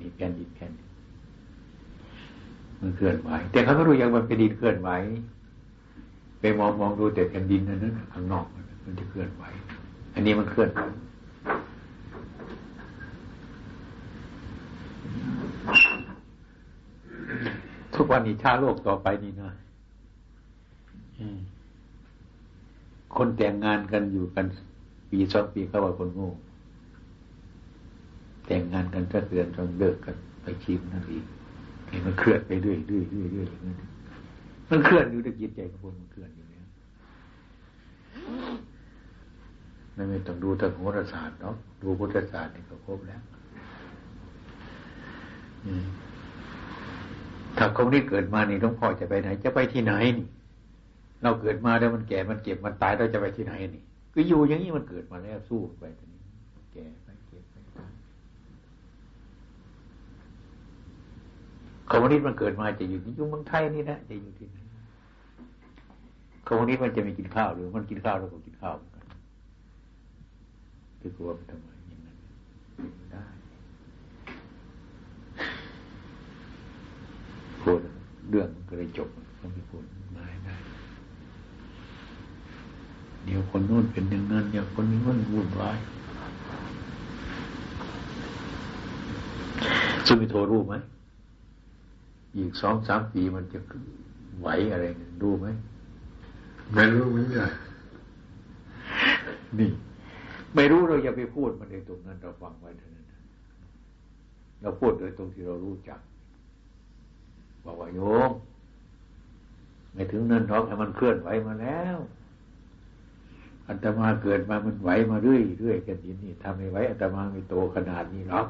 นี่แผ่นดินแผ่นดินมันเคลื่อนไหวแต่เขาไม่รู้อยังมันเป็นดินเคลื่อนไหวไปมองมองดูแต่แผ่นดินนั้นข้างนอกมันจะเคลื่อนไหวอันนี้มันเคลื่อนไหวทุกวันนี้ชาโลกต่อไปนี่นะคนแต่งงานกันอยู่กันปีสองปีเขาว่าคนโง่ แต่งงานกันก็เตือนจนเลิกกันไปชิมนั่นเองมันเคลื่อนไปเรื่อยเรื่อยเรื่อยเรื่อยอย่างนั้นมันเคลื่อนอยู่ในจิตใจของคนมันเคลื่อนอยู่แล้วไม่ต้องดูทางโหราศาสตร์เนาะดูพุทธศาสตร์นี่ก็ครบแล้วถ้าคนนี้เกิดมานี่หลวงพ่อจะไปไหน จะไปที่ไหนนี่ เราเกิดมาแล้วมันแก่มันเก็บมันตายเราจะไปที่ไหนนี่ ก็อยู่อย่างนี้มันเกิดมาแล้วสู้ไปตอนนี้แก่ไปเก็บไปตาย คอมมิวนิสต์มันเกิดมาจะอยู่ที่ยู่เมืองไทยนี่นะจะอยู่ที่ไหนคอมมิวนิสต์มันจะไม่กินข้าวหรือมันกินข้าวเราก็กินข้าวกันคือกลัวมันทำไมอย่างนั้นไม่ได้พูดเรื่องมันก็เลยจบต้องมีพูดมาได้เดี๋ยวคนนู้นเป็นอย่างนั้นเดี๋ยวคนนี้มันวุ่นวายสุมิโทรู้ไหม อีกสองสามปีมันจะไหวอะไรรู้ไหมไม่รู้เหมือนกันนี่ ไม่รู้เราอย่าไปพูดมันในตรงนั้นเราฟังไว้เท่านั้นเราพูดโดยตรงที่เรารู้จัก บอกว่าโยมไม่ถึงนั้นหรอกให้มันเคลื่อนไหวมาแล้ว อัตมาเกิดมามันไหวมาเรื่อยเรื่อยกันทีนี่ทำให้ไหวอัตมาไม่โตขนาดนี้หรอก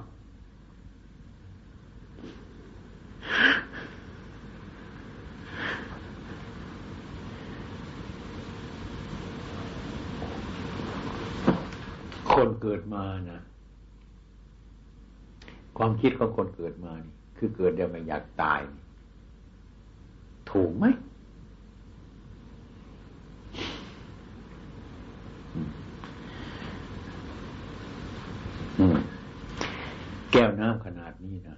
คนเกิดมานะความคิดของคนเกิดมานี่คือเกิดเดียวไม่อยากตาย ถูกไหมแก้วน้ำขนาดนี้นะ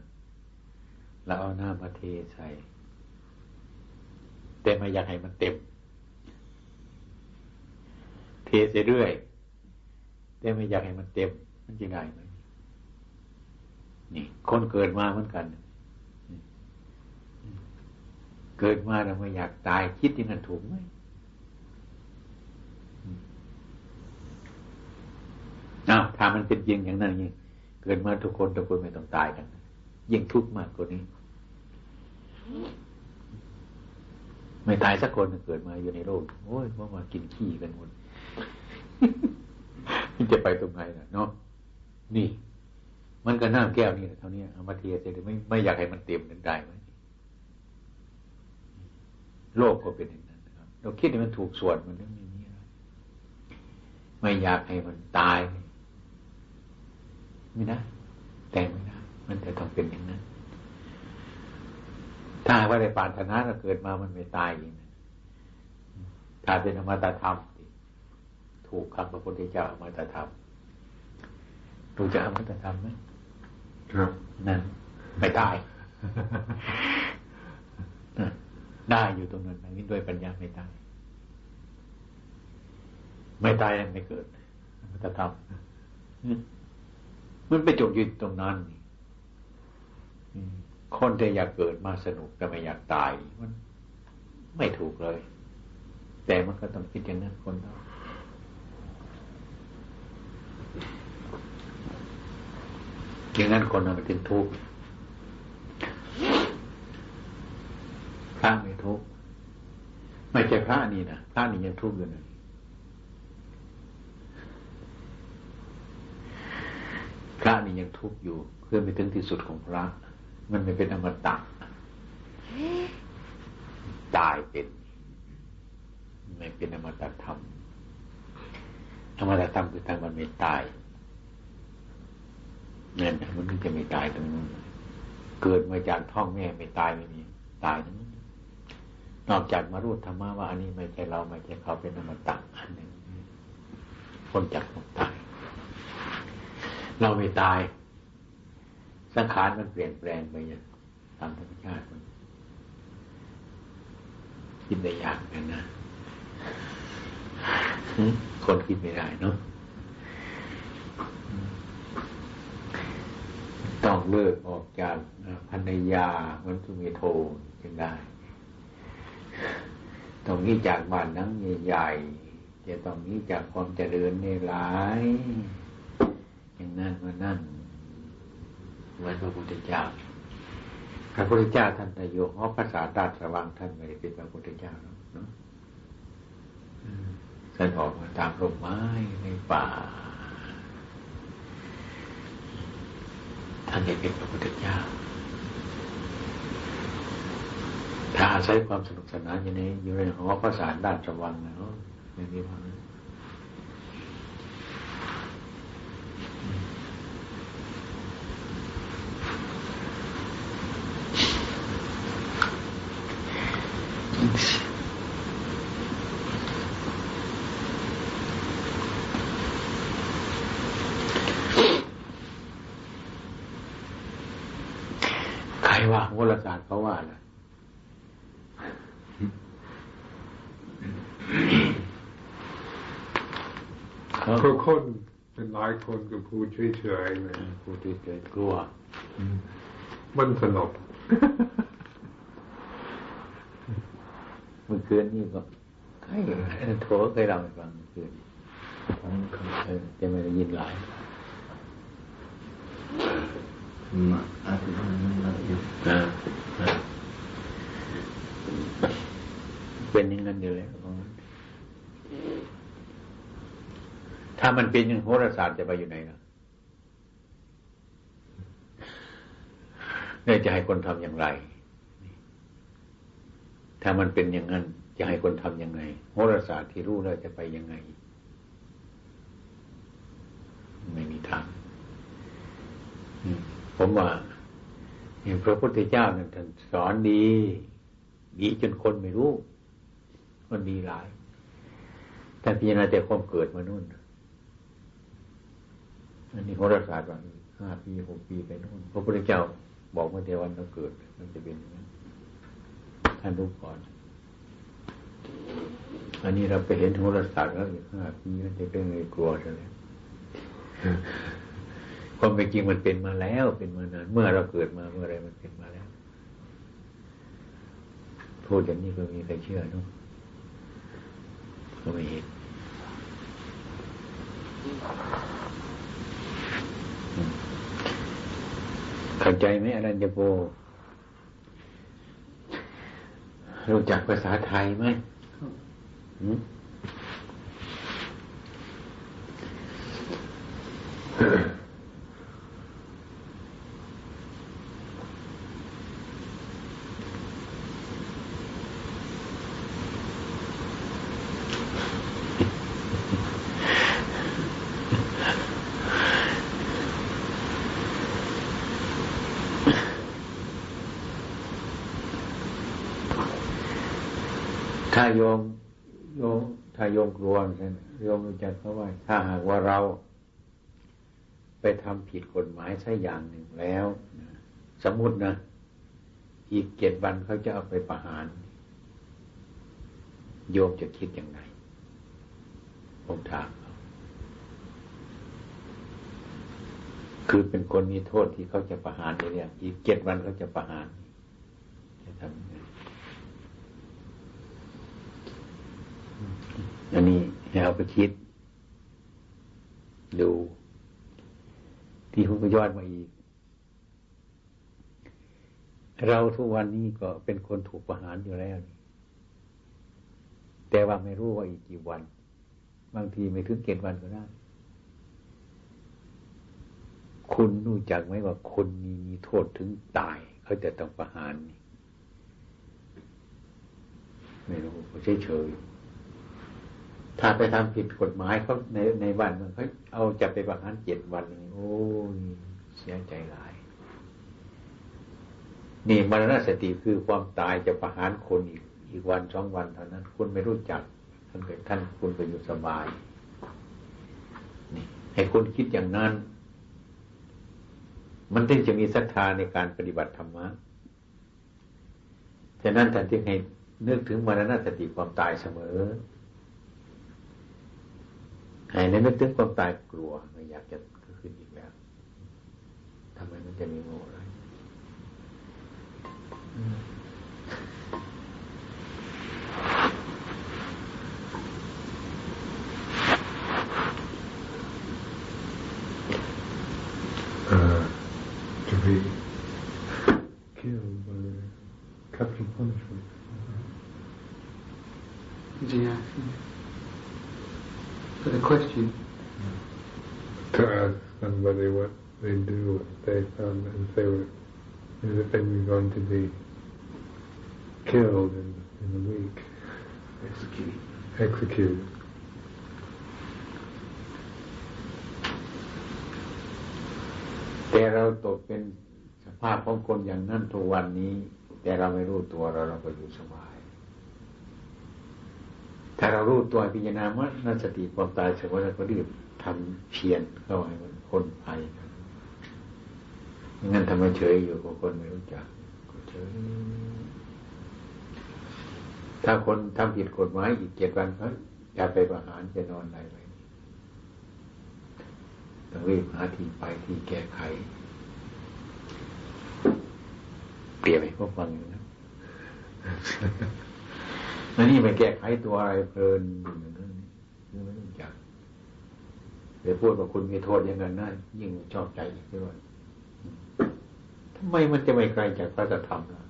เราเอาน้ำมาเทใส่แต่ไม่อยากให้มันเต็ม เทเสียเรื่อย แต่ไม่อยากให้มันเต็ม มันจะได้ไหมนี่ คนเกิดมาเหมือนกัน เกิดมาเราไม่อยากตายคิดที่นั่นถูกไหมอ้าวถ้ามันเป็นจริงอย่างนั้นยิ่เกิดมาทุกคนทุกคนไม่ต้องตายกัน ยิ่งทุกข์มากกว่านี้ ไม่ตายสักคนเกิดมาอยู่ในโลกโอ้ยว่ามากินขี้กันหมด มันจะไปตรงไหนล่ะเนาะนี่ มันก็น้ำแก้วนี่เท่านี้เอามาเทียเสร็จไม่ไม่อยากให้มันเต็มนั้นได้ไหมโลกก็เป็นอย่างนั้นนะครับ เราคิดให้มันถูกส่วนมันไม่มีอะไรไม่อยากให้มันตายไม่ได้แต่งไม่ได้มันจะต้องเป็นอย่างนั้น ถ้าว่าในปานธนาเราเกิดมามันไม่ตายเองถ้าเป็นอมตะธรรม ถูกคำพระพุทธเจ้าอมตะธรรมรู้จะอมตะธรรมไหมครับนั่นไม่ตายได้อยู่ตรงนั้นนี้ด้วยปัญญาไม่ตายไม่ตายไม่เกิดอมตะธรรมมันไปจบอยู่ตรงนั้นคนที่อยากเกิดมาสนุกแต่ไม่อยากตายมัน ไม่ถูกเลย แต่มันก็ต้องคิดอย่างนั้นคนเรา อย่างนั้นคนเราเป็นทุกข์พระไม่ทุกข์ไม่ใช่พระนี่นะพระนี่ยังทุกข์อยู่นะพระนี่ยังทุกข์อยู่ เพื่อไปถึงที่สุดของพระ มันไม่เป็นอมตะตายเป็น ไม่เป็นอมตะธรรม อมตะธรรมคือทางมันไม่ตายเนี่ยมันจะไม่ตายตรงนู้นเกิดมาจากท้องแม่ไม่ตายไม่มีตายนั้นนอกจากมารู้ธรรมะว่าอันนี้ไม่ใช่เราไม่ใช่เขาเป็นอมตะอันหนึ่งคนจากความตาย เราไม่ตาย สังขารมันเปลี่ยนแปลงไปอย่างตามธรรมชาติมันคิดได้ยากกันนะ คนคิดไม่ได้เนาะต้องเลิกออกจากพันยามันทุมีโทจึงได้ตรงนี้จากบ้านนั้งใหญ่ๆจะต้องนี้จากความเจริญในหลาย อย่างนั้นมานั่นเหมือนพระพุทธเจ้าพระพุทธเจ้าท่านนายกเพราะภาษาตาสว่างท่านไม่ได้เป็นพระพุทธเจ้าเนาะ ท่านออกมาตามลมไม้ในป่า ท่านได้เป็นพระพุทธเจ้า ถ้าอาศัยความสนุกสนานอย่างนี้อยู่ในหอพระสาด้านสว่างเนาะไม่มีความว่าโหราศาสตร์เขาว่าอะไรเขาคนเป็นหลายคนก็พูดเฉยๆเลยพูดเฉยๆกลัวมันสนุกเมื่อคืนนี่ก็ใครโถเคยเล่าให้ฟังเมื่อคืนผมจะไม่ได้ยินหลายมาอาทิตย์นี้มาอยู่เป็นอย่างนั้นอยู่แล้ว ถ้ามันเป็นอย่างโหราศาสตร์จะไปอยู่ไหนนะเนี่ยจะให้คนทำอย่างไร ถ้ามันเป็นอย่างนั้น จะให้คนทำยังไงโหราศาสตร์ที่รู้แล้วจะไปยังไง ไม่มีทางผมว่าพระพุทธเจ้านั่นท่านสอนดี ดีจนคนไม่รู้ มันดีหลายท่พิจารณาแต่ความเกิดมานู่น อันนี้โหราศาสตร์ว่าห้าปีหกปีไปนู่นพระพุทธเจ้าบอกเมื่อเทวันเราเกิด มันจะเป็นอย่างนั้นท่านรู้ก่อน อันนี้เราไปเห็นโหราศาสตร์แล้วอีกห้าปีมันจะเป็นไงกลัวใช่ไหมความเป็นจริงมันเป็นมาแล้วเป็นมานาน เมื่อเราเกิดมาเมื่อไรมันเป็นมาแล้วพูดอย่างนี้ก็มีใครเชื่อเนาะก็ไม่เห็น เข้าใจไหมอรัญญโปรู้จักภาษาไทยไหมาโยมโยมถ้าโยมกลัวใช่โยมรู้จักเขาว่า ถ้าหากว่าเรา ไปทำผิดกฎหมายสักอย่างหนึ่งแล้วสมมตินะอีกเจ็ดวันเขาจะเอาไปประหาร โยมจะคิดย่างไรผมถามคือเป็นคนมีโทษที่เขาจะประหารเนี่ยอีกเจ็ดวันเขาจะประหารจะทำยังไง อันนี้ให้เอาไปคิด ดู ที่ผมก็ย้อนมาอีก เราทุกวันนี้ก็เป็นคนถูกประหารอยู่แล้ว แต่ว่าไม่รู้ว่าอีกกี่วัน บางทีไม่ถึงเกณฑ์วันก็ได้คุณรู้จักไหมว่าคนมีมีโทษถึงตาย เขาจะต้องประหารไม่รู้เฉยเฉย ถ้าไปทำผิดกฎหมายเขาในในบ้านมันเขาเอาจะไปประหารเจ็ดวันโอ้ยเสียใจหลาย นี่มรณะสติคือความตายจะประหารคนอีกอีกวันสองวันเท่านั้น คุณไม่รู้จักท่านเกิดท่านคุณไปอยู่สบาย นี่ ให้คุณคิดอย่างนั้น มันถึงจะมีศรัทธาในการปฏิบัติธรรมะฉะนั้นท่านจึงให้นึกถึงมรณะสติความตายเสมอ หายในนึกถึงความตายกลัวไม่อยากจะขึ้นอีกแล้วทำไมมันจะมีโง่อะไรจะไป killed by capital punishment. Yeah. for the question. To ask somebody what they do if they found if they were if they were going to be killed in, in a week. Executed. Executed. แต่เราตกเป็นสภาพของคนอย่างนั้นทุกวันนี้ แต่เราไม่รู้ตัวเราเราก็อยู่สบาย ถ้าเรารู้ตัวพิจารณาว่านั่นสติความตายเสมอแล้วก็รีบทำเพียรเข้าให้มันพ้นภัยงั้นทำไมเฉยอยู่กับคนไม่รู้จักเฉยถ้าคนทำผิดกฎหมายอีกเจ็ดวันเขาจะไปประหารจะนอนไหนไปต้องรีบหาที่ไปที่แก้ไข เปลี่ยนไปพวกฟังอยู่นะ อันนี้ไปแก้ไขตัวอะไรเพลินอย่างนั้นนี่ไม่รู้จักเดี๋ยวพูดว่าคุณมีโทษอย่างนั้นนะยิ่งชอบใจอีกด้วยทำไมมันจะไม่ไกลจากพระธรรมล่ะ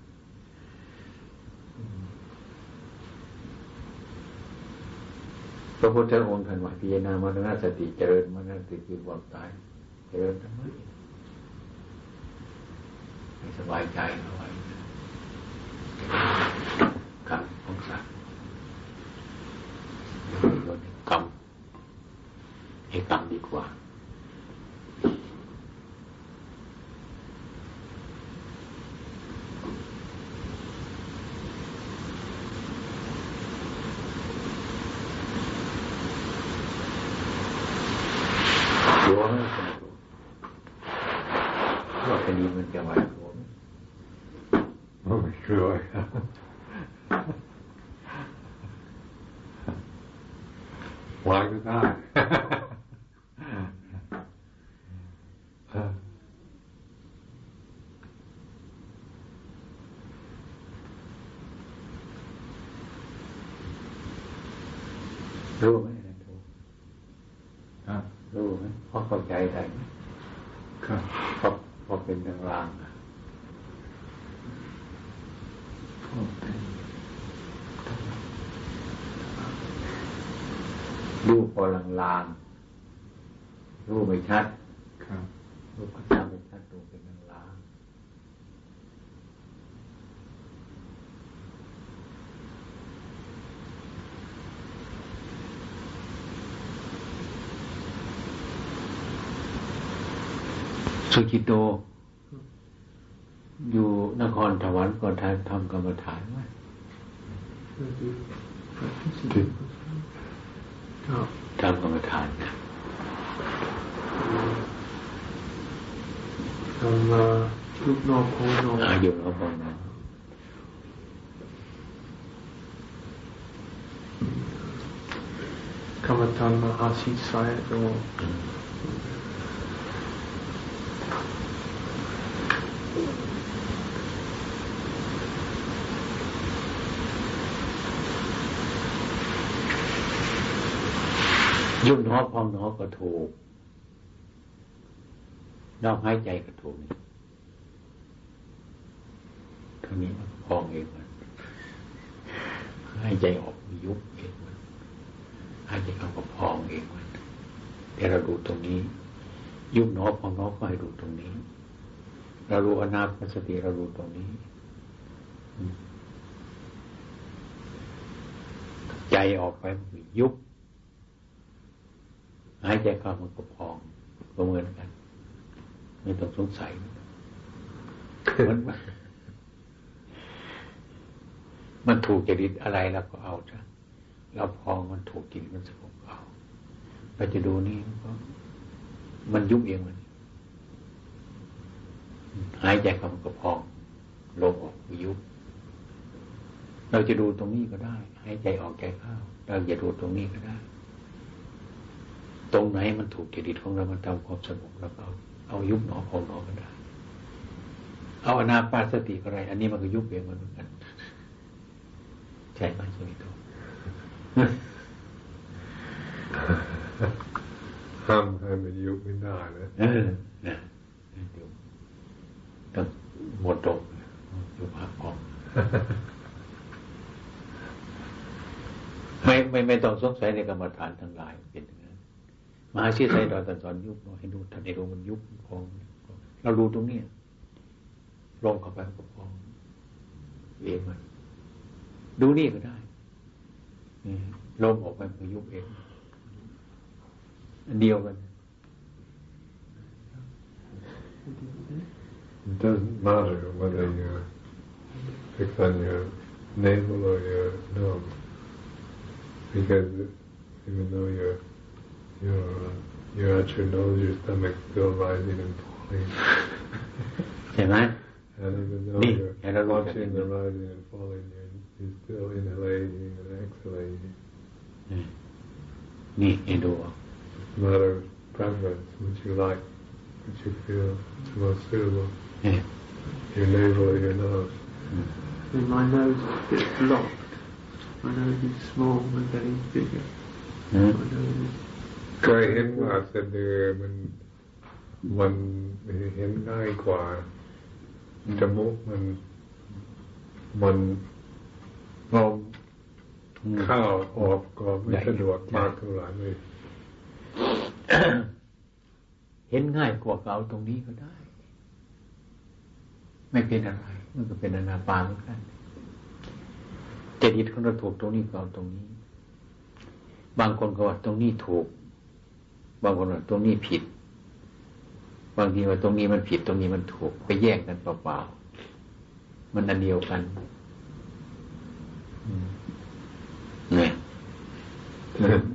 พระพุทธองค์ท่านว่าพิจารณามรณสติเจริญมรณสติคือความตาย เจริญทำไมสบายใจเอาไว้ รรมของสัตว์กรรมให้กรรมดีกว่า ว่าคดีมันจะไหวผมไม่เคยไหวก็ได้ รู้ไหมรู้รู้ไหมพอเข้าใจได้ไหมครับพอพอเป็นกลางดูพอลางๆรู้ไม่ชัด ครับรู้ก็จำไม่ชัดดูเป็นลาง สุกิโต อยู่นครถวันก่อนทำทำกรรมฐานไหมทำกรรมฐานทำมาลูกนอกโคนอกอายุเราบอกนะกรรมฐานมาอาศิสายโต ยุบน้อพองน้อก็ถูกนอกหายใจก็ถูกเท่านี้พองเองมันหายใจออกยุบเองมันหายใจเข้าก็พองเองมันแต่เราดูตรงนี้ ยุบน้อพองน้อก็ให้ดูตรงนี้ เรารู้อนาคตสติเราดูตรงนี้ใจออกไปยุบ หายใจเข้ามันก็พองก็เหมือนกัน ไม่ต้องสงสัยมันมันถูกจริตอะไรแล้วก็เอาจ้ะเราพองมันถูกจริตมันสงบเอาเราจะดูนี่มันก็มันยุบเองมันหายใจเข้ามันก็พองลมออกยุบเราจะดูตรงนี้ก็ได้หายใจออกใจเข้าเราจะดูตรงนี้ก็ได้ ตรงไหนมันถูกจริตของเรา มันทำความสงบแล้วเอาเอายุบหนอพองหนอกันได้ เอาอนาปาสติอะไร อันนี้มันก็ยุบเองมันเหมือนกัน ใช่ไหมสมิโตห้ามให้มันยุบไม่ได้นะเออนะเดี๋ยวต้องหมดตรงยุบหักออกไม่ไม่ไม่ต้องสงสัยในกรรมฐานทั้งหลายเป็น มหาชีไทยดอยตันสอนยุบเราให้ดูทันในรูมันยุบพอง เราดูตรงนี้ลงเข้าไปก็พองเองมันดูนี่ก็ได้ลมออกไปมันยุบเองอันเดียวกัน It doesn't matter whether you fix on your navel or your nose, because even though you're Your, your actual nose, your stomach still rising and falling. เห็นไหม And even though you're watching the rising and falling, you're, you're still inhalating and exhalating. นี่ให้ดู It's a matter of preference, what you like, what you feel is most suitable. Your navel or your nose. And my nose is a bit blocked. My nose is small and getting bigger. My nose is เคยเห็นว่าสะดือมันมันเห็นง่ายกว่าจมูกมัน มันลมเข้าออกก็ไม่สะดวกมากเท่าไหร่เลยเห็นง่ายกว่าเก่าตรงนี้ก็ได้ ไม่เป็นอะไรมันก็เป็นอนาปาเหมือนกันเจดิตของเราถูกตรงนี้เก่าตรงนี้ บางคนก็ว่าตรงนี้ถูก บางคนว่าตรงนี้ผิด บางทีว่าตรงนี้มันผิดตรงนี้มันถูก ไปแยกกันเปล่าๆมันอันเดียวกันเนี่ย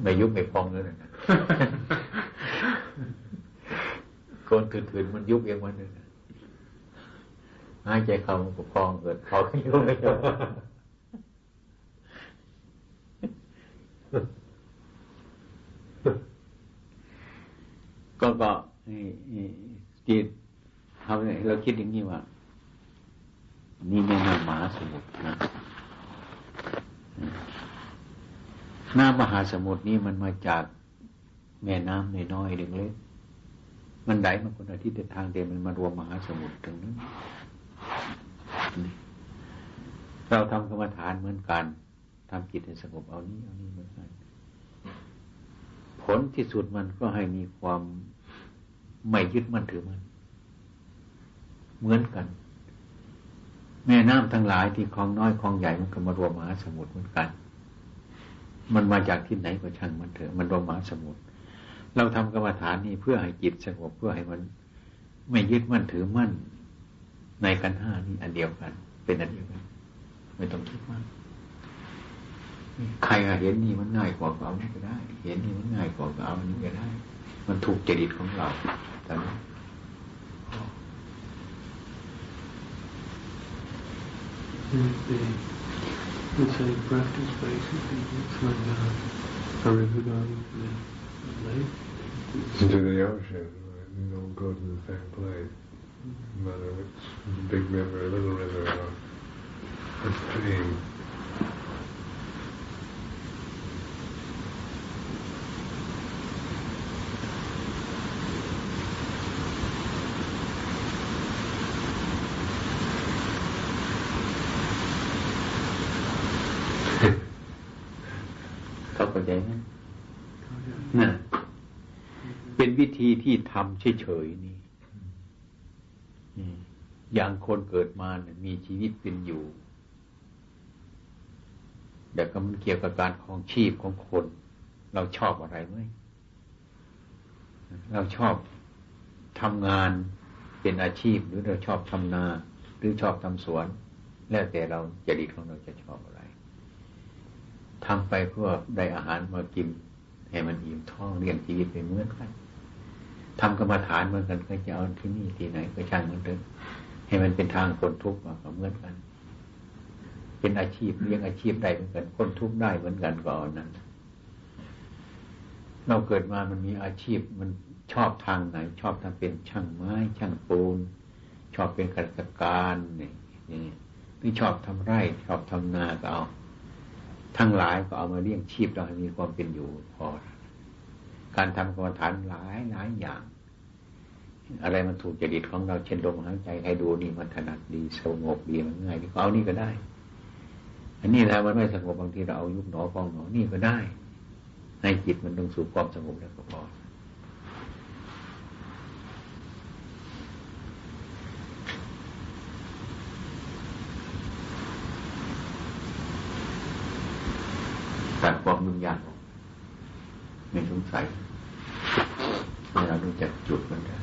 ไม่ยุบไม่พองเลยนะคนถืนๆมันยุบเองมันเลยหายใจเข้ามันก็พองเกิดพองอยู่ไม่จบ ก็ก็จิตทำเราคิดอย่างนี้ว่า นี่แม่น้ำมหาสมุทรนะน้ำมหาสมุทรนี้มันมาจากแม่น้ำน้อยๆเล็กๆมันไหลมาคนอาทิตย์ทางเดินมันมารวมมหาสมุทรตรงนั้นเราทำกรรมฐานเหมือนกันทำจิตให้สงบเอานี้เอานี้เหมือนกัน ผลที่สุดมันก็ให้มีความไม่ยึดมั่นถือมัน เหมือนกัน แม่น้ำทั้งหลายที่คลองน้อยคลองใหญ่มันก็มารวมมหาสมุทรเหมือนกัน มันมาจากที่ไหนก็ช่างมันเถอะมันรวมมหาสมุทรเราทำกรรมฐานนี่เพื่อให้จิตสงบเพื่อให้มัน ไม่ยึดมั่นถือมั่น ในกันห้านี่อันเดียวกัน เป็นอันเดียวกัน ไม่ต้องคิดมาก ใครเห็นนี่มันง่ายกว่าเอานี่ก็ได้ เห็นนี่มันง่ายกว่าเอาอันนี้ก็ได้ มันถูกจริตของเราแต่นั้น The, the same practice basically. It's like a, a river going to the lake. Into the ocean, right? you don't go to the same place. No matter which big river, little river, or a stream. ธีที่ทำเฉยๆนี่อย่างคนเกิดมาเนี่ยมีชีวิตเป็นอยู่ แต่ก็มันเกี่ยวกับการของชีพของคน เราชอบอะไรไหมเราชอบทำงานเป็นอาชีพหรือเราชอบทำนา หรือชอบทำสวน แล้วแต่เราจะดีของเราจะชอบอะไรทำไปเพื่อได้อาหารมากินให้มันอิ่มท้องเลี้ยงชีวิตไปเหมือนกัน ทำกรรมฐานเหมือนกันก็จะเอาที่นี่ที่ไหนก็ช่างเหมือนเดิมให้มันเป็นทางคนทุกข์ก็เหมือนกัน เป็นอาชีพเลี้ยงอาชีพได้เหมือนกันคนทุกข์ได้เหมือนกันก็เอานั้น เราเกิดมามันมีอาชีพมันชอบทางไหน ชอบทำเป็นช่างไม้ ช่างปูน ชอบเป็นการการนี่นี่ไม่ชอบทำไร่ ชอบทำนาก็เอา ทั้งหลายก็เอามาเลี้ยงชีพเราให้มีความเป็นอยู่พอ การทำกรรมฐานหลายหลายอย่าง อะไรมันถูกจริตของเราเช่นลมหายใจให้ดูนี่มันถนัดดีสงบดีมันง่ายก็เอานี่ก็ได้ อันนี้ถ้ามันไม่สงบบางทีเราเอายุบหนอฟองหนอนี่ก็ได้ ให้จิตมันต้องสู่ความสงบแล้วก็พอตัดความยุ่งยากไม่สงสัยให้เรารู้จักจุดมันได้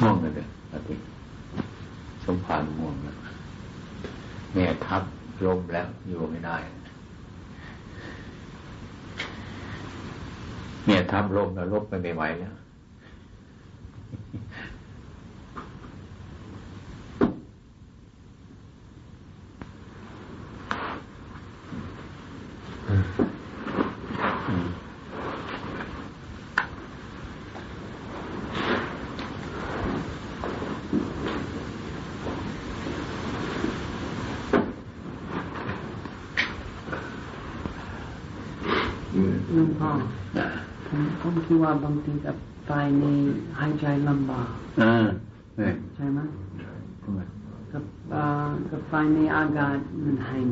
ม่วงเลยเด้ออาทิสมภารม่วงแล้วแม่ทับลมแล้วอยู่ไม่ได้เมียทับลม แล้วลบไปไม่ไหวแล้ว ที่ว่าบางทีกับไฟในหายใจลำบากใช่ไหมกับกับไฟในอากาศมันแห้ง